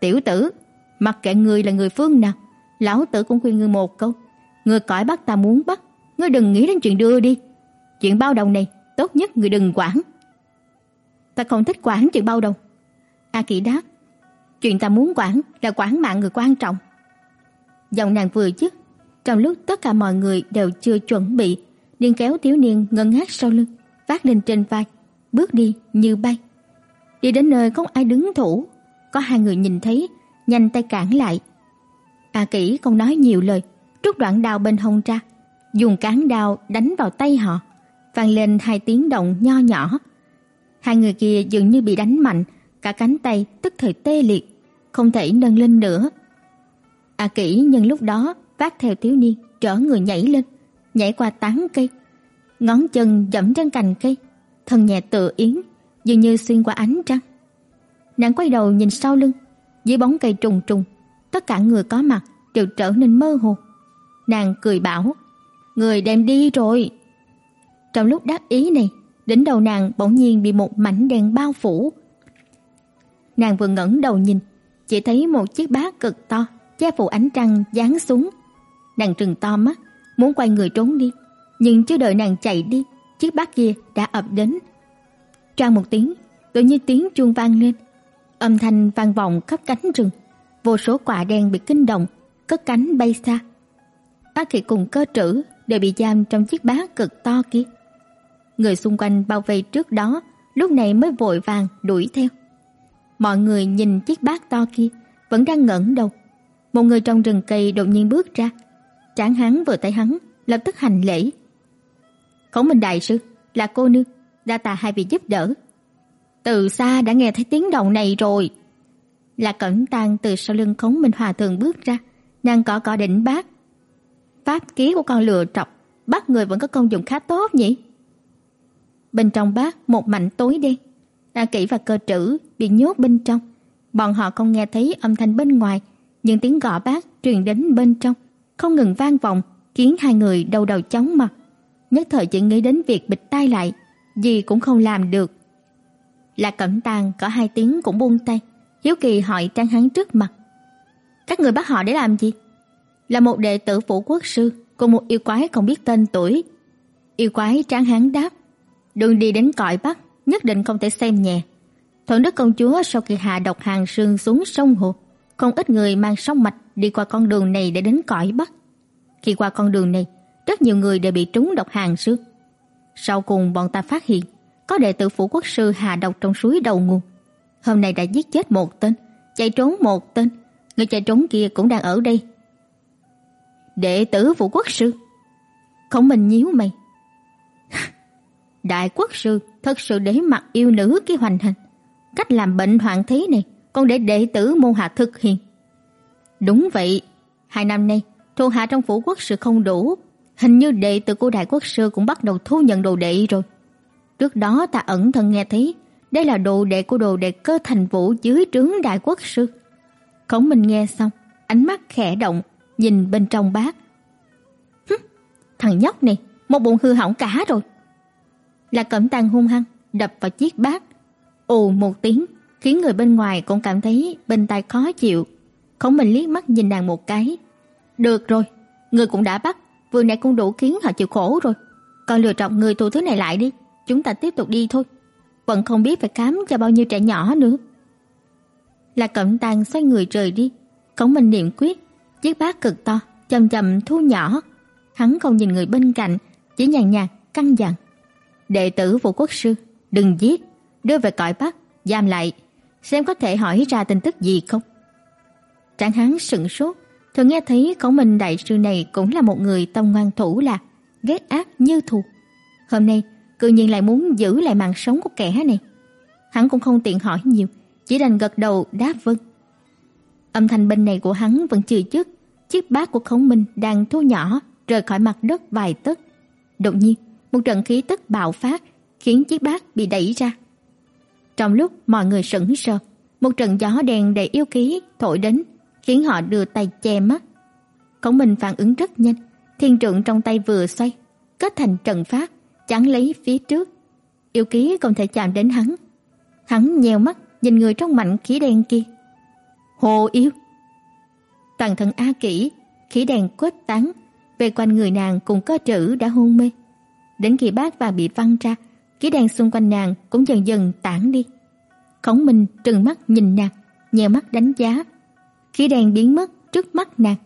"Tiểu tử, mặc kệ người là người phương nào, lão tử cũng khuyên ngươi một câu, ngươi cõi bắt ta muốn bắt, ngươi đừng nghĩ đến chuyện đưa đi. Chuyện bao đồng này, tốt nhất ngươi đừng quản." Ta không thích quản chuyện bao đồng. A Kỵ đáp, chuyện ta muốn quản là quản mạng người quan trọng. Giọng nàng vừa dứt, trong lúc tất cả mọi người đều chưa chuẩn bị, liền kéo thiếu niên ngân ngác sau lưng, vác lên trên vai, bước đi như bay. Đi đến nơi không ai đứng thủ, có hai người nhìn thấy, nhanh tay cản lại. A Kỷ không nói nhiều lời, rút đoạn đao bên hông ra, dùng cán đao đánh vào tay họ, vang lên hai tiếng động nho nhỏ. Hai người kia dường như bị đánh mạnh, cả cánh tay tức thời tê liệt, không thể nâng lên nữa. A Kỷ nhân lúc đó vác theo thiếu niên, trở người nhảy lên, nhảy qua tán cây, ngón chân dẫm trên cành cây, thân nhẹ tựa yến, dường như xuyên qua ánh trăng. Nàng quay đầu nhìn sau lưng, dưới bóng cây trùng trùng, tất cả người có mặt đều trở nên mơ hồ. Nàng cười bảo, người đem đi rồi. Trong lúc đắc ý này, đỉnh đầu nàng bỗng nhiên bị một mảnh đèn bao phủ. Nàng vừa ngẩng đầu nhìn, chỉ thấy một chiếc bát cực to che phủ ánh trăng giáng xuống. Nàng trừng to mắt, muốn quay người trốn đi, nhưng chưa đợi nàng chạy đi, chiếc bát kia đã ập đến. Choang một tiếng, tự như tiếng chuông vang lên, âm thanh vang vọng khắp cánh rừng, vô số quả đen bị kinh động, cất cánh bay xa. Bác Kỳ cùng cơ trữ đều bị giam trong chiếc bát cực to kia. Người xung quanh bao vây trước đó, lúc này mới vội vàng đuổi theo. Mọi người nhìn chiếc bát to kia, vẫn đang ngẩng đầu. Một người trong rừng cây đột nhiên bước ra. Tráng hắn vừa thấy hắn, lập tức hành lễ. Khổng Minh đại sư, là cô nương, đa tạ hai vị giúp đỡ. Từ xa đã nghe thấy tiếng động này rồi. Là Cẩn Tang từ sau lưng Khổng Minh Hòa thượng bước ra, nàng cọ cọ đỉnh bát. Pháp ký của con lừa trọc, bắt người vẫn có công dụng khá tốt nhỉ? Bên trong bát một mảnh tối đen, A Kỷ và Cơ Trữ bị nhốt bên trong. Bọn họ không nghe thấy âm thanh bên ngoài, nhưng tiếng gõ bát truyền đến bên trong, không ngừng vang vọng, khiến hai người đầu đầu chóng mặt. Nhất thời chỉ nghĩ đến việc bịt tai lại, gì cũng không làm được. Là Cẩm Tàng có hai tiếng cũng buông tay, hiếu kỳ hỏi Trang hắn trước mặt. Các người bắt họ để làm gì? là một đệ tử phủ quốc sư cùng một yêu quái không biết tên tuổi. Yêu quái trang hán đáp, đường đi đến cõi Bắc nhất định không thể xem nhẹ. Thuận đức công chúa sau khi hạ độc hàng sương xuống sông hồ, không ít người mang sông mạch đi qua con đường này để đến cõi Bắc. Khi qua con đường này, rất nhiều người đều bị trúng độc hàng sương. Sau cùng bọn ta phát hiện, có đệ tử phủ quốc sư hạ độc trong suối đầu nguồn. Hôm nay đã giết chết một tên, chạy trốn một tên, người chạy trốn kia cũng đang ở đây. Đệ tử phủ quốc sư? Không mình nhíu mày. Đại quốc sư thật sự để mặt yêu nữ kia hoành hành. Cách làm bệnh hoạn thế này còn để đệ tử môn hạ thực hiện. Đúng vậy, hai năm nay thuộc hạ trong phủ quốc sư không đủ, hình như đệ tử của đại quốc sư cũng bắt đầu thu nhận đồ đệ rồi. Trước đó ta ẩn thân nghe thấy, đây là đồ đệ của đồ đệ cơ thành vũ dưới trướng đại quốc sư. Khổng Minh nghe xong, ánh mắt khẽ động, nhìn bên trong bát. Hứ, thằng nhóc này, một bụng hư hỏng cả rồi. Là Cẩm Tàng hung hăng đập vào chiếc bát, ù một tiếng, khiến người bên ngoài cũng cảm thấy bên tai khó chịu. Khổng Minh liếc mắt nhìn nàng một cái. Được rồi, người cũng đã bắt, vừa nãy cũng đủ khiến họ chịu khổ rồi. Còn lựa chọn người thu thứ này lại đi, chúng ta tiếp tục đi thôi. Vẫn không biết phải khám cho bao nhiêu trẻ nhỏ nữa. Là Cẩm Tang xoay người rời đi, Khổng Minh niệm quyết, chiếc bát cực to, chậm chậm thu nhỏ. Hắn không nhìn người bên cạnh, chỉ nhàn nhạt căn dặn: "Đệ tử Vũ Quốc sư, đừng giết, đưa về cõi Bắc, giam lại, xem có thể hỏi ra tin tức gì không." Tráng hắn sững sốt, thường nghe thấy Khổng Minh đại sư này cũng là một người tâm ngoan thủ lạc, ghét ác như thù. Hôm nay, cư nhiên lại muốn giữ lại mạng sống của kẻ này. Hắn cũng không tiện hỏi nhiều, chỉ đành gật đầu đáp vâng. Âm thanh bên này của hắn vẫn chưa dứt, chiếc bát của Khổng Minh đang thu nhỏ rời khỏi mặt đất vài tấc. Đột nhiên, một trận khí tức bạo phát khiến chiếc bát bị đẩy ra. Trong lúc mọi người sững sờ, một trận gió đen đầy yêu khí thổi đến, khiến họ đưa tay che mắt. Khổng Minh phản ứng rất nhanh, thiên trượng trong tay vừa xoay, kết thành trận pháp, chắn lấy phía trước. Yêu khí không thể chạm đến hắn. Hắn nheo mắt nhìn người trong mạnh khí đen kia. Hồ yêu. Toàn thân A Kỷ, khí đen quét tán, về quanh người nàng cùng có trữ đã hôn mê. Đến khi bát và bị văng ra, khí đen xung quanh nàng cũng dần dần tản đi. Khổng Minh trừng mắt nhìn nàng, nheo mắt đánh giá. Khí đen biến mất trước mắt nàng.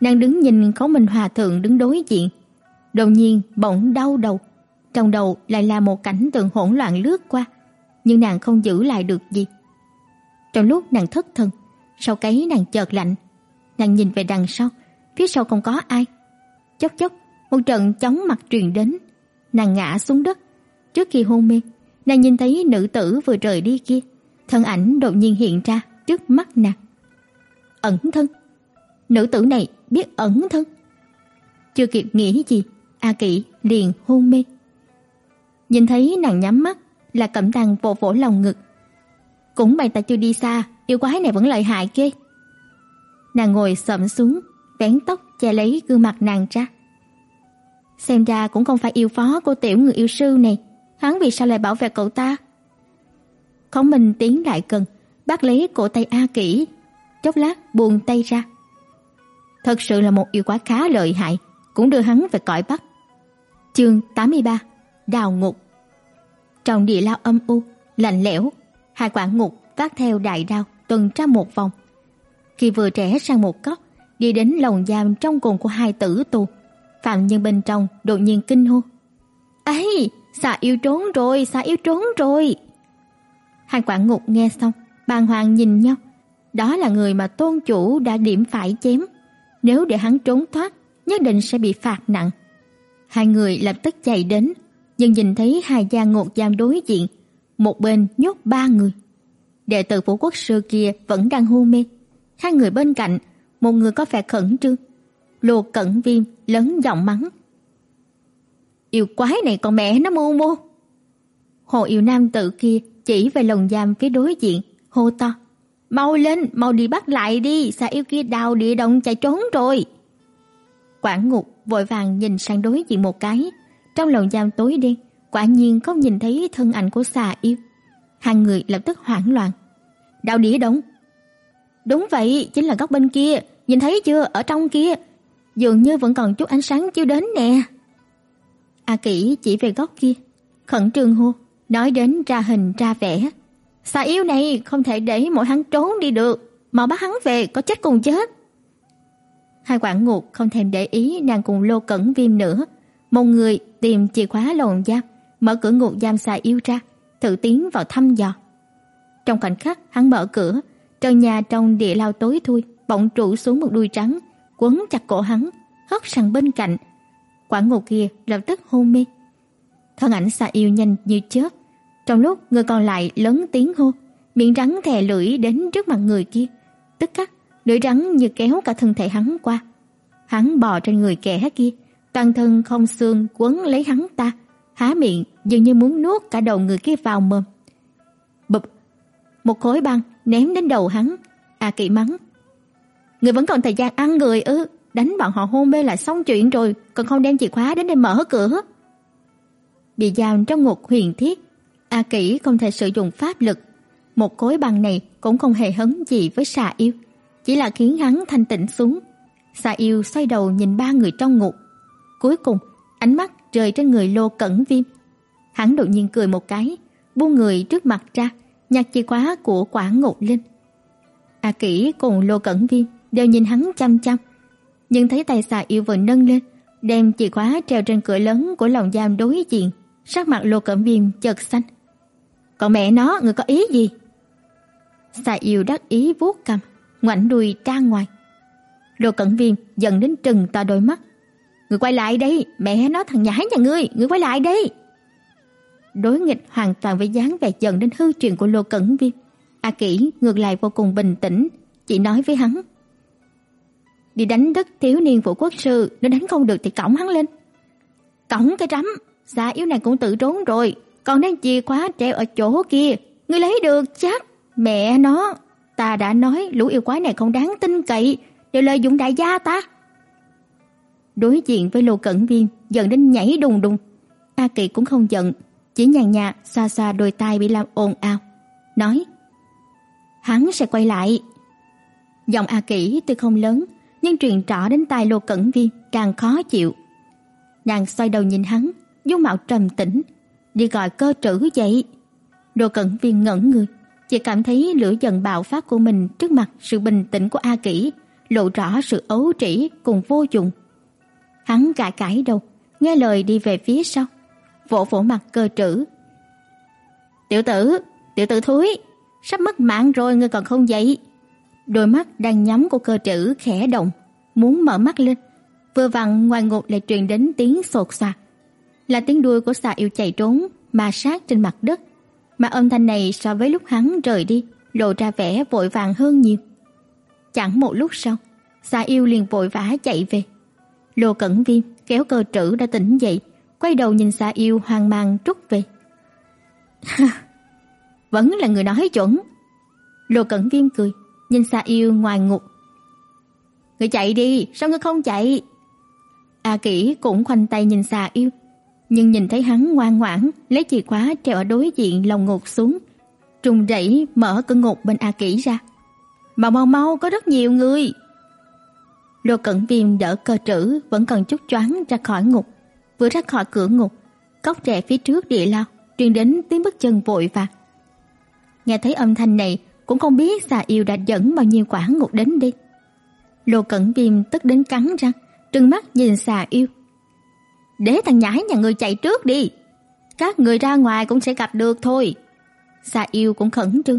Nàng đứng nhìn Khổng Minh hòa thượng đứng đối diện. Đột nhiên bỗng đau đầu, trong đầu lại là một cảnh tượng hỗn loạn lướt qua, nhưng nàng không giữ lại được gì. Trong lúc nàng thất thần, sau cái nàng chợt lạnh, nàng nhìn về đằng sau, phía sau không có ai. Chốc chốc, một trận chóng mặt truyền đến, nàng ngã xuống đất. Trước khi hôn mê, nàng nhìn thấy nữ tử vừa rời đi kia, thân ảnh đột nhiên hiện ra trước mắt nàng. Ẩn thân. Nữ tử này biết ẩn thân. Chưa kịp nghĩ gì, A Kỷ liền hôn mê. Nhìn thấy nàng nhắm mắt, là Cẩm Tàng vỗ vỗ lòng ngực. Cũng bày ta chưa đi xa, yêu quái này vẫn lợi hại ghê. Nàng ngồi xổm xuống, vén tóc che lấy gương mặt nàng ra. Xem ra cũng không phải yêu phó của tiểu người yêu sư này, hắn vì sao lại bảo vệ cậu ta? Khổng Minh tiến lại gần, bắt lấy cổ tay A Kỷ, chốc lát buông tay ra. Thật sự là một yêu quái khá lợi hại, cũng đưa hắn về cõi Bắc. Chương 83: Đào ngục. Trong địa lao âm u, lạnh lẽo, hai quả ngục vác theo đại đao tuần tra một vòng. Khi vừa trẻ sang một góc, đi đến lồng giam trong cùng của hai tử tù, phạm nhân bên trong đột nhiên kinh hô: "Ấy, xà yêu trốn rồi, xà yêu trốn rồi!" Hai quả ngục nghe xong, bàng hoàng nhìn nhau. Đó là người mà tôn chủ đã điểm phải chém, nếu để hắn trốn thoát, nhất định sẽ bị phạt nặng. Hai người lập tức chạy đến, nhưng nhìn thấy hai gian ngục giam đối diện, một bên nhốt ba người. Đệ tử phủ quốc sư kia vẫn đang hôn mê. Hai người bên cạnh, một người có vẻ khẩn trương. Lô Cẩn Viêm lớn giọng mắng. Yêu quái này con mẹ nó mưu mô. Hồ yêu nam tử kia chỉ về lồng giam phía đối diện, hô to. Mau lên, mau đi bắt lại đi, xa yêu kia đào địa động chạy trốn rồi. Quản ngục vội vàng nhìn sang đối diện một cái, trong lồng giam tối đen, quả nhiên không nhìn thấy thân ảnh của xà yêu. Hai người lập tức hoảng loạn. Đạo đĩa đống. Đúng vậy, chính là góc bên kia, nhìn thấy chưa, ở trong kia, dường như vẫn còn chút ánh sáng chiếu đến nè. A Kỷ chỉ về góc kia, khẩn trương hô, nói đến ra hình ra vẻ. Xà yêu này không thể để mỗi hắn trốn đi được, mà bắt hắn về có chết cùng chết. Hai quản ngục không thèm để ý nàng cùng Lô Cẩn Viêm nữa, một người tìm chìa khóa lồng giam, mở cửa ngục giam xà yêu ra, thử tiến vào thăm dò. Trong khoảnh khắc hắn mở cửa, trần nhà trong địa lao tối thui, bỗng trụ xuống một đuôi trắng, quấn chặt cổ hắn, hất sang bên cạnh. quả ngục kia lập tức hôn mê. Thân ảnh xà yêu nhanh như chớp, trong lúc người còn lại lớn tiếng hô, miệng rắn thè lưỡi đến trước mặt người kia, tức khắc lưỡi rắn như kéo cả thân thể hắn qua. Hắn bò trên người kẻ kia, toàn thân không xương quấn lấy hắn ta, há miệng dường như muốn nuốt cả đầu người kia vào mồm. Bụp, một khối băng ném đến đầu hắn, A à, Kỵ mắng: "Người vẫn còn thời gian ăn người ư? Đánh bọn họ hôn mê là xong chuyện rồi, còn không đem chìa khóa đến đây mở cửa." Bị giam trong ngục huyền thiết, A Kỷ không thể sử dụng pháp lực, một khối băng này cũng không hề hấn gì với xà yêu, chỉ là khiến hắn thanh tịnh xuống. Xà yêu xoay đầu nhìn ba người trong ngục, cuối cùng ánh mắt rơi trên người Lô Cẩn Viêm. Hắn đột nhiên cười một cái, buông người trước mặt ra, nhặt chìa khóa của quả ngục linh. A Kỷ cùng Lô Cẩn Viêm đều nhìn hắn chăm chăm, nhưng thấy tay xà yêu vừa nâng lên, đem chìa khóa treo trên cửa lớn của lòng giam đối diện, sắc mặt Lô Cẩn Viêm chợt xanh. "Còn mẹ nó, người có ý gì?" Xà yêu đắc ý vuốt cằm, ngoảnh đuôi ra ngoài. Lô Cẩn Viêm giận đến trừng to đôi mắt. "Người quay lại đây, mẹ nó thằng nhãi nhà ngươi, người quay lại đây!" Đối nghịch hoàn toàn với dáng vẻ giận đến hư truyền của Lô Cẩn Viêm. A Kỷ ngược lại vô cùng bình tĩnh, chỉ nói với hắn: "Đi đánh đất thiếu niên vũ quốc sư, nếu đánh không được thì cõng hắn lên." "Cõng cái rắm, Dạ yếu này cũng tự trốn rồi, còn đang chìa khóa treo ở chỗ kia, ngươi lấy được chắc." Mẹ nó, ta đã nói lũ yêu quái này không đáng tin cậy, đều lợi dụng đại gia ta. Đối diện với Lô Cẩn Viên, giận đến nhảy đùng đùng. A Kỳ cũng không giận, chỉ nhàn nhạt xoa xoa đôi tai bị làm ồn ào, nói: "Hắn sẽ quay lại." Giọng A Kỳ tuy không lớn, nhưng truyền rõ đến tai Lô Cẩn Viên càng khó chịu. Nàng xoay đầu nhìn hắn, dung mạo trầm tĩnh, đi gọi cơ trữ dậy. Lô Cẩn Viên ngẩn người, chỉ cảm thấy lửa giận bạo phát của mình trước mặt sự bình tĩnh của A Kỳ, lộ rõ sự ấu trĩ cùng vô dụng. Hắn cãi cãi đầu, nghe lời đi về phía sau, vỗ vỗ mặt cơ trữ. "Tiểu tử, tiểu tử thúi, sắp mất mạng rồi ngươi còn không dậy." Đôi mắt đang nhắm của cơ trữ khẽ động, muốn mở mắt lên. Vừa vặn ngoài ngục lại truyền đến tiếng sột soạt. Là tiếng đuôi của xà yêu chạy trốn, ma sát trên mặt đất mà âm thanh này so với lúc hắn rời đi, lộ ra vẻ vội vàng hơn nhiều. Chẳng một lúc sau, Sa Yêu liền vội vã chạy về. Lô Cẩn Viêm kéo cơ trữ đã tỉnh dậy, quay đầu nhìn Sa Yêu hoang mang trút về. Vẫn là người nói chuẩn. Lô Cẩn Viêm cười, nhìn Sa Yêu ngoài ngục. Người chạy đi, sao ngươi không chạy? A Kỷ cũng khoanh tay nhìn Sa Yêu, nhưng nhìn thấy hắn ngoan ngoãn lấy chìa khóa treo ở đối diện lồng ngục xuống, trùng rẫy mở cửa ngục bên A Kỷ ra. "Mau mau mau, có rất nhiều người." Lô Cẩn Viêm đỡ cơ trữ vẫn còn chút choáng ra khỏi ngục, vừa ra khỏi cửa ngục, cốc rẽ phía trước địa lao truyền đến tiếng bước chân vội vàng. Nghe thấy âm thanh này, cũng không biết xà yêu đã dẫn bao nhiêu quả ngục đến đi. Lô Cẩn Viêm tức đến cắn răng, trừng mắt nhìn xà yêu để thằng nhãi nhà người chạy trước đi. Các người ra ngoài cũng sẽ gặp được thôi. Xà yêu cũng khẩn trương.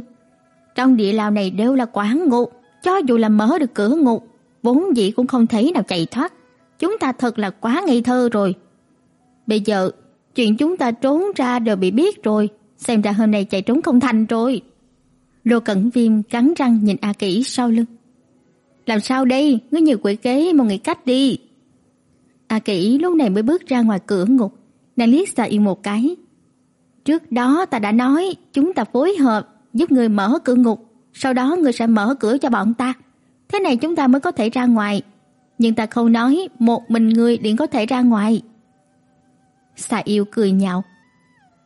Trong địa lao này đều là quán ngục, cho dù là mở được cửa ngục, vốn dĩ cũng không thấy nào chạy thoát. Chúng ta thật là quá ngây thơ rồi. Bây giờ, chuyện chúng ta trốn ra đều bị biết rồi, xem ra hôm nay chạy trốn không thành rồi. Lô Cẩn Viêm cắn răng nhìn A Kỷ sau lưng. Làm sao đây, ngươi nhiều quỷ kế một nghĩ cách đi. A Kỷ lúc này mới bước ra ngoài cửa ngục, nàng liếc Sa Yên một cái. Trước đó ta đã nói, chúng ta phối hợp giúp người mở cửa ngục, sau đó người sẽ mở cửa cho bọn ta. Thế này chúng ta mới có thể ra ngoài. Nhưng ta không nói một mình ngươi liền có thể ra ngoài. Sa Yêu cười nhạo.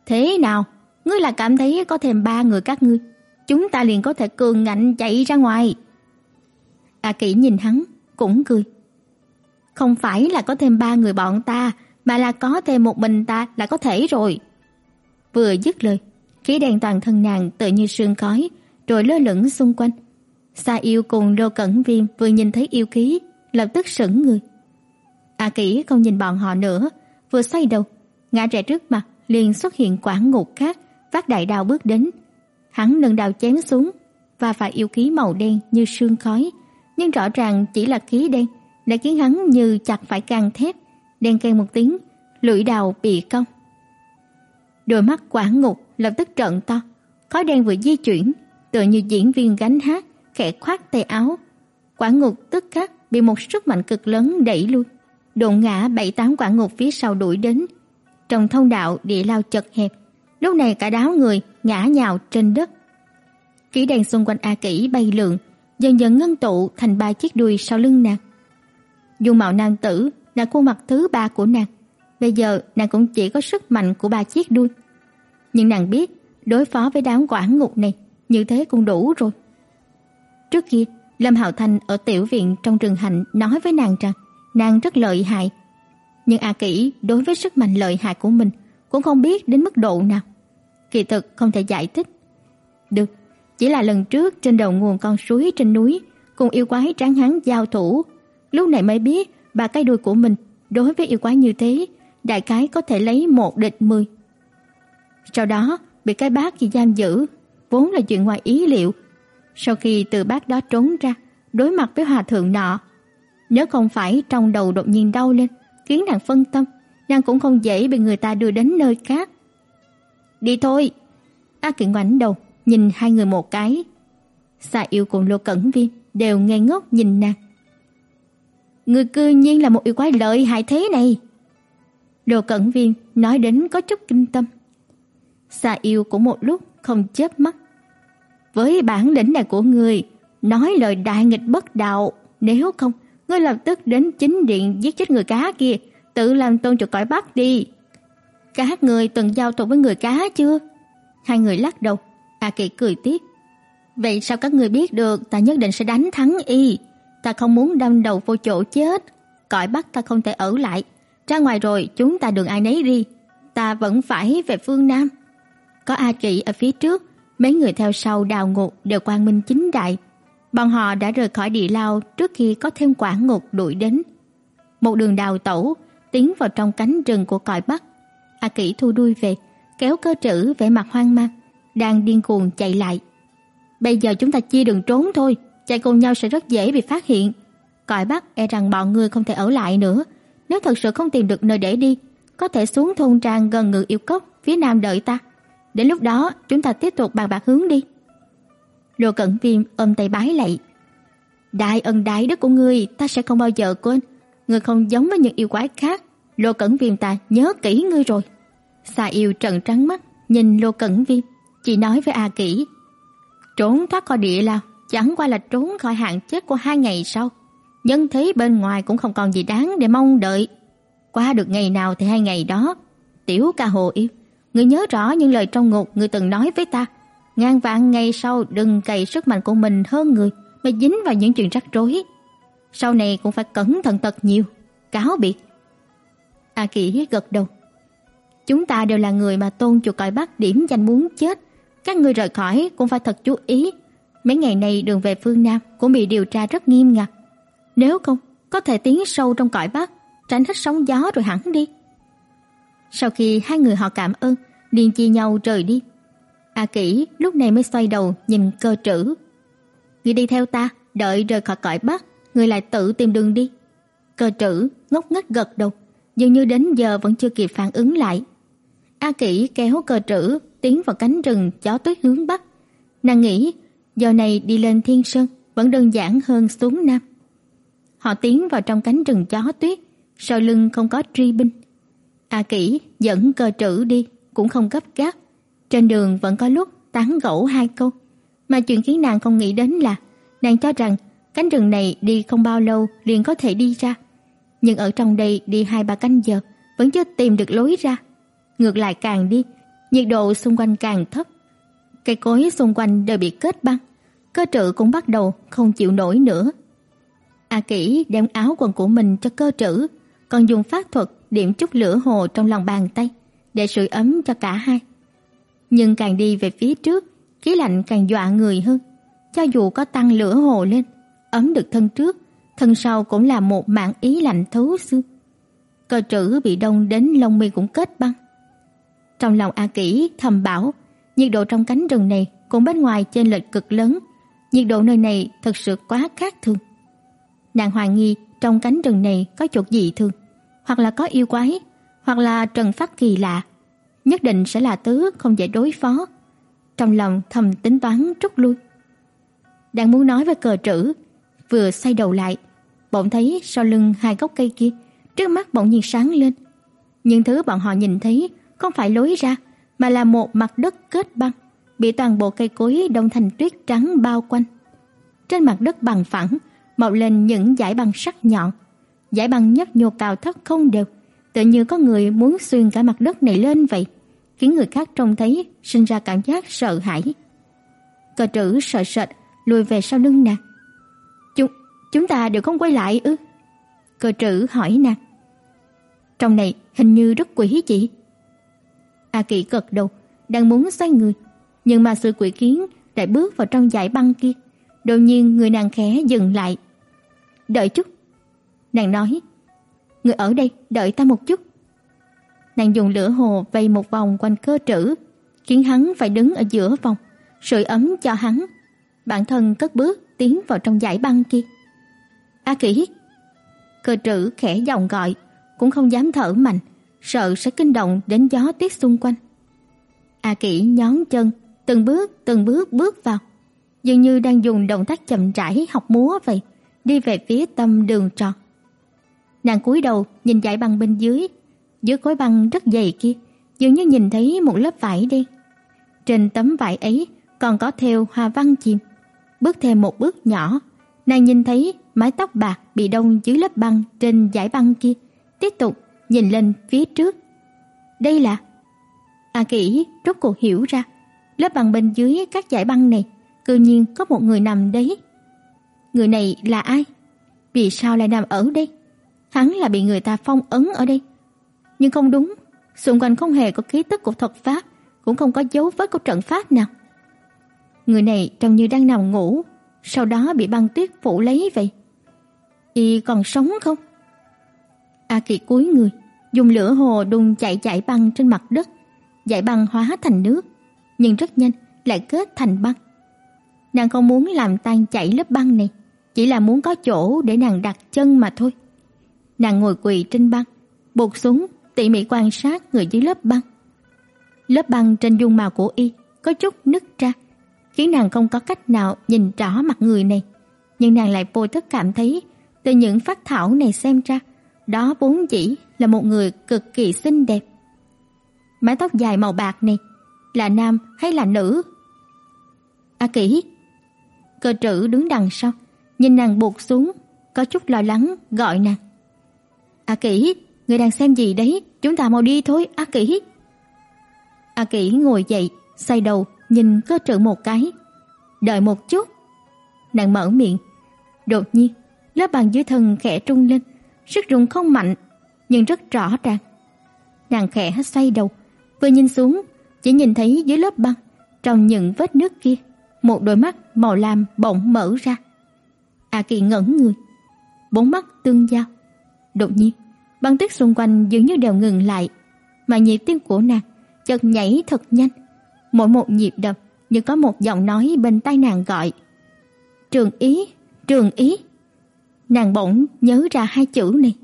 Thế nào? Ngươi là cảm thấy có thêm ba người các ngươi, chúng ta liền có thể cường ngạnh chạy ra ngoài. A Kỷ nhìn hắn, cũng cười. không phải là có thêm ba người bọn ta, mà là có thêm một mình ta là có thể rồi. Vừa dứt lời, khí đèn toàn thân nàng tự như sương khói, rồi lơ lửng xung quanh. Sa Yêu cùng Lô Cẩn Viêm vừa nhìn thấy yêu khí, lập tức sững người. A Kỷ không nhìn bọn họ nữa, vừa xoay đầu, ngã rẽ trước mặt liền xuất hiện quản ngục khác, vác đại đao bước đến. Hắn nâng đao chém xuống, và phải yêu khí màu đen như sương khói, nhưng rõ ràng chỉ là khí đen, đã khiến hắn như chặt phải càng thép, đen keng một tiếng, lưỡi đào bị cong. Đôi mắt quản ngục lập tức trợn to, khói đen vừa di chuyển, tựa như diễn viên gánh hát, khẽ khoát tay áo. quả ngục tức khắc bị một sức mạnh cực lớn đẩy lui, đụng ngã bảy tám quả ngục phía sau đuổi đến. Trong thông đạo địa lao chật hẹp, lúc này cả đám người ngã nhào trên đất. Khí đèn xung quanh A Kỷ bay lượn, dần dần ngưng tụ thành ba chiếc đuôi sau lưng nàng. Dung mạo nam tử là khuôn mặt thứ ba của nàng. Bây giờ nàng cũng chỉ có sức mạnh của ba chiếc đuôi. Nhưng nàng biết đối phó với đám quả ngục này như thế cũng đủ rồi. Trước kia, Lâm Hạo Thanh ở tiểu viện trong rừng hạnh nói với nàng rằng nàng rất lợi hại. Nhưng A Kỷ đối với sức mạnh lợi hại của mình cũng không biết đến mức độ nào. Kỳ thực không thể giải thích. Được, chỉ là lần trước trên đầu nguồn con suối trên núi cùng yêu quái tráng hán giao thủ, lúc này mới biết ba cái đuôi của mình đối với yêu quái như thế, đại cái có thể lấy một địch mười. Sau đó, bị cái bác gì giam giữ, vốn là chuyện ngoài ý liệu. Sau khi từ bác đó trốn ra, đối mặt với hòa thượng nọ, nếu không phải trong đầu đột nhiên đau lên, khiến nàng phân tâm, nàng cũng không dễ bị người ta đưa đến nơi khác. Đi thôi. A Kiện ngoảnh đầu, nhìn hai người một cái. Sa yêu cùng Lô Cẩn viên đều ngây ngốc nhìn nàng. Người cư nhiên là một yêu quái lợi hại thế này. Lô Cẩn viên nói đến có chút kinh tâm. Sa yêu cũng một lúc không chớp mắt. Với bản lĩnh này của người, nói lời đại nghịch bất đạo, nếu không, ngươi lập tức đến chính điện giết chết người cá kia, tự làm tôn chủ cõi Bắc đi. Các người từng giao thủ với người cá chưa? Hai người lắc đầu, A Kỳ cười tiếp. Vậy sao các người biết được ta nhất định sẽ đánh thắng y? Ta không muốn đâm đầu vô chỗ chết, cõi Bắc ta không thể ở lại, ra ngoài rồi chúng ta đường ai nấy đi, ta vẫn phải về phương Nam. Có A Kỳ ở phía trước, mấy người theo sau đào ngục đều quang minh chính đại. Bọn họ đã rời khỏi địa lao trước khi có thêm quả ngục đuổi đến. Một đường đào tẩu, tiến vào trong cánh rừng của cõi Bắc. A Kỷ thu đuôi về, kéo cơ trữ vẻ mặt hoang mang, đang điên cuồng chạy lại. Bây giờ chúng ta chia đường trốn thôi, chạy cùng nhau sẽ rất dễ bị phát hiện. Cõi Bắc e rằng bọn người không thể ở lại nữa, nếu thật sự không tìm được nơi để đi, có thể xuống thôn trang gần ngự yêu cốc phía nam đợi ta. Đến lúc đó, chúng ta tiếp tục bàn bạc hướng đi. Lô Cẩn Viêm ôm tay bái lạy. Đại ân đại đức của ngươi, ta sẽ không bao giờ quên. Ngươi không giống với những yêu quái khác. Lô Cẩn Viêm ta nhớ kỹ ngươi rồi. Sa yêu trợn trắng mắt, nhìn Lô Cẩn Viêm, chỉ nói với A Kỷ. Trốn thoát khỏi địa lao, chẳng qua là trốn khỏi hạn chết của hai ngày sau. Nhân thế bên ngoài cũng không còn gì đáng để mong đợi. Qua được ngày nào thì hai ngày đó. Tiểu ca hồ yêu, Ngươi nhớ rõ những lời trong ngục ngươi từng nói với ta. Ngàn vạn ngày sau đừng cày sức mạnh của mình hơn người mà dính vào những chuyện rắc rối. Sau này cũng phải cẩn thận thật nhiều. Cáo biệt. A kỳ gật đầu. Chúng ta đều là người mà tôn chủ cõi Bắc điểm danh muốn chết. Các ngươi rời khỏi cũng phải thật chú ý. Mấy ngày này đường về phương Nam cũng bị điều tra rất nghiêm ngặt. Nếu không, có thể tiến sâu trong cõi Bắc, tránh hết sóng gió rồi hẳn đi. Sau khi hai người họ cảm ơn, liền chia nhau rời đi. A Kỷ lúc này mới xoay đầu nhìn cơ trữ. Ngươi đi theo ta, đợi rời khỏi cõi Bắc, ngươi lại tự tìm đường đi. Cơ trữ ngốc nghếch gật đầu, dường như đến giờ vẫn chưa kịp phản ứng lại. A Kỷ kéo cơ trữ tiến vào cánh rừng gió tuyết hướng bắc. Nàng nghĩ, giờ này đi lên Thiên Sơn vẫn đơn giản hơn xuống Nam. Họ tiến vào trong cánh rừng gió tuyết, sau lưng không có truy binh. A Kỷ dẫn cơ trữ đi, cũng không gấp gáp. Trên đường vẫn có lúc tán gẫu hai câu, mà chuyện khiến nàng không nghĩ đến là nàng cho rằng cánh rừng này đi không bao lâu liền có thể đi ra, nhưng ở trong đây đi hai ba canh giờ vẫn chưa tìm được lối ra. Ngược lại càng đi, nhiệt độ xung quanh càng thấp. Cây cối xung quanh đều bị kết băng, cơ trữ cũng bắt đầu không chịu nổi nữa. A Kỷ đem áo quần của mình cho cơ trữ, còn dùng pháp thuật điểm chút lửa hồ trong lòng bàn tay để sưởi ấm cho cả hai. Nhưng càng đi về phía trước, khí lạnh càng dọa người hơn. Cho dù có tăng lửa hồ lên, ấm được thân trước, thân sau cũng là một mảng ý lạnh thấu xương. Cơ trữ bị đông đến lông mi cũng kết băng. Trong lòng A Kỷ thầm bảo, nhiệt độ trong cánh rừng này cùng bên ngoài trên lệch cực lớn, nhiệt độ nơi này thật sự quá khác thường. Nàng hoài nghi trong cánh rừng này có chuột dị thường, hoặc là có yêu quái, hoặc là trần pháp kỳ lạ, nhất định sẽ là tứ không dễ đối phó. Trong lòng thầm tính toán rút lui. Đang muốn nói với cờ trữ, vừa xoay đầu lại, bỗng thấy sau lưng hai gốc cây kia, trước mắt bỗng nhiên sáng lên. những thứ bọn họ nhìn thấy không phải lối ra, mà là một mặt đất kết băng, bị toàn bộ cây cối đông thành tuyết trắng bao quanh. Trên mặt đất bằng phẳng, mọc lên những dải băng sắc nhọn. Dải băng nhấp nhô cao thấp không đều, tựa như có người muốn xuyên cả mặt đất này lên vậy, khiến người khác trông thấy sinh ra cảm giác sợ hãi. Cờ trữ sợ sệt lùi về sau lưng nàng. "Chúng chúng ta đều không quay lại ư?" Cờ trữ hỏi nàng. Trong này hình như rất quỷ dị. A Kỷ gật đầu, đang muốn xoay người, nhưng mà sự quỷ kiến lại bước vào trong dải băng kia. Đột nhiên người nàng khẽ dừng lại. "Đợi chút." Nàng nói, "Người ở đây, đợi ta một chút." Nàng dùng lửa hồ vây một vòng quanh cơ trữ, khiến hắn phải đứng ở giữa vòng, sưởi ấm cho hắn. Bản thân cất bước tiến vào trong dải băng kia. "A Kỷ." Cơ trữ khẽ giọng gọi, cũng không dám thở mạnh, sợ sẽ kinh động đến gió tuyết xung quanh. A Kỷ nhón chân, từng bước từng bước bước vào, dường như đang dùng động tác chậm rãi học múa vậy, đi về phía tâm đường tròn. Nàng cúi đầu nhìn dải băng bên dưới, dưới khối băng rất dày kia, dường như nhìn thấy một lớp vải đen. Trên tấm vải ấy còn có thêu hoa văn chim. Bước thêm một bước nhỏ, nàng nhìn thấy mái tóc bạc bị đông dưới lớp băng trên dải băng kia, tiếp tục nhìn lên phía trước. Đây là A Kỷ rốt cuộc hiểu ra, lớp băng bên dưới các dải băng này, cư nhiên có một người nằm đấy. Người này là ai? Vì sao lại nằm ở đây? Hắn là bị người ta phong ấn ở đây. Nhưng không đúng, xung quanh không hề có ký tức của thuật pháp, cũng không có dấu vết của trận pháp nào. Người này trông như đang nằm ngủ, sau đó bị băng tuyết phủ lấy vậy. Y còn sống không? A Kỳ cúi người, dùng lửa hồ đun chạy chạy băng trên mặt đất, dải băng hóa thành nước, nhưng rất nhanh lại kết thành băng. Nàng không muốn làm tan chảy lớp băng này, chỉ là muốn có chỗ để nàng đặt chân mà thôi. Nàng ngồi quỳ trên băng, buộc xuống tỉ mỉ quan sát người dưới lớp băng. Lớp băng trên dung mạo của y có chút nứt ra, khiến nàng không có cách nào nhìn rõ mặt người này, nhưng nàng lại vô thức cảm thấy từ những phát thảo này xem ra, đó vốn chỉ là một người cực kỳ xinh đẹp. Mái tóc dài màu bạc này là nam hay là nữ? A Kỷ. Cơ trữ đứng đằng sau, nhìn nàng buộc xuống, có chút lo lắng gọi nàng. A Kỷ, người đang xem gì đấy? Chúng ta mau đi thôi, A Kỷ. A Kỷ ngồi dậy, xoay đầu nhìn cơ trưởng một cái. Đợi một chút. Nàng mở miệng. Đột nhiên, lớp băng dưới thân khẽ trung lên, sức rung không mạnh, nhưng rất rõ ràng. Nàng khẽ xoay đầu, vừa nhìn xuống, chỉ nhìn thấy dưới lớp băng, trong những vết nước kia, một đôi mắt màu lam bỗng mở ra. A Kỳ ngẩn người, bốn mắt tương giao. Đột nhiên, băng tuyết xung quanh dường như đều ngừng lại, mà nhịp tim của nàng chợt nhảy thật nhanh. Mỗi một nhịp đập như có một giọng nói bên tai nàng gọi. Trường ý, trường ý. Nàng bỗng nhớ ra hai chữ này.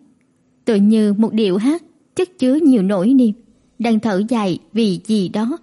Tự như một điệu hát chất chứa nhiều nỗi niềm, đang thở dài vì gì đó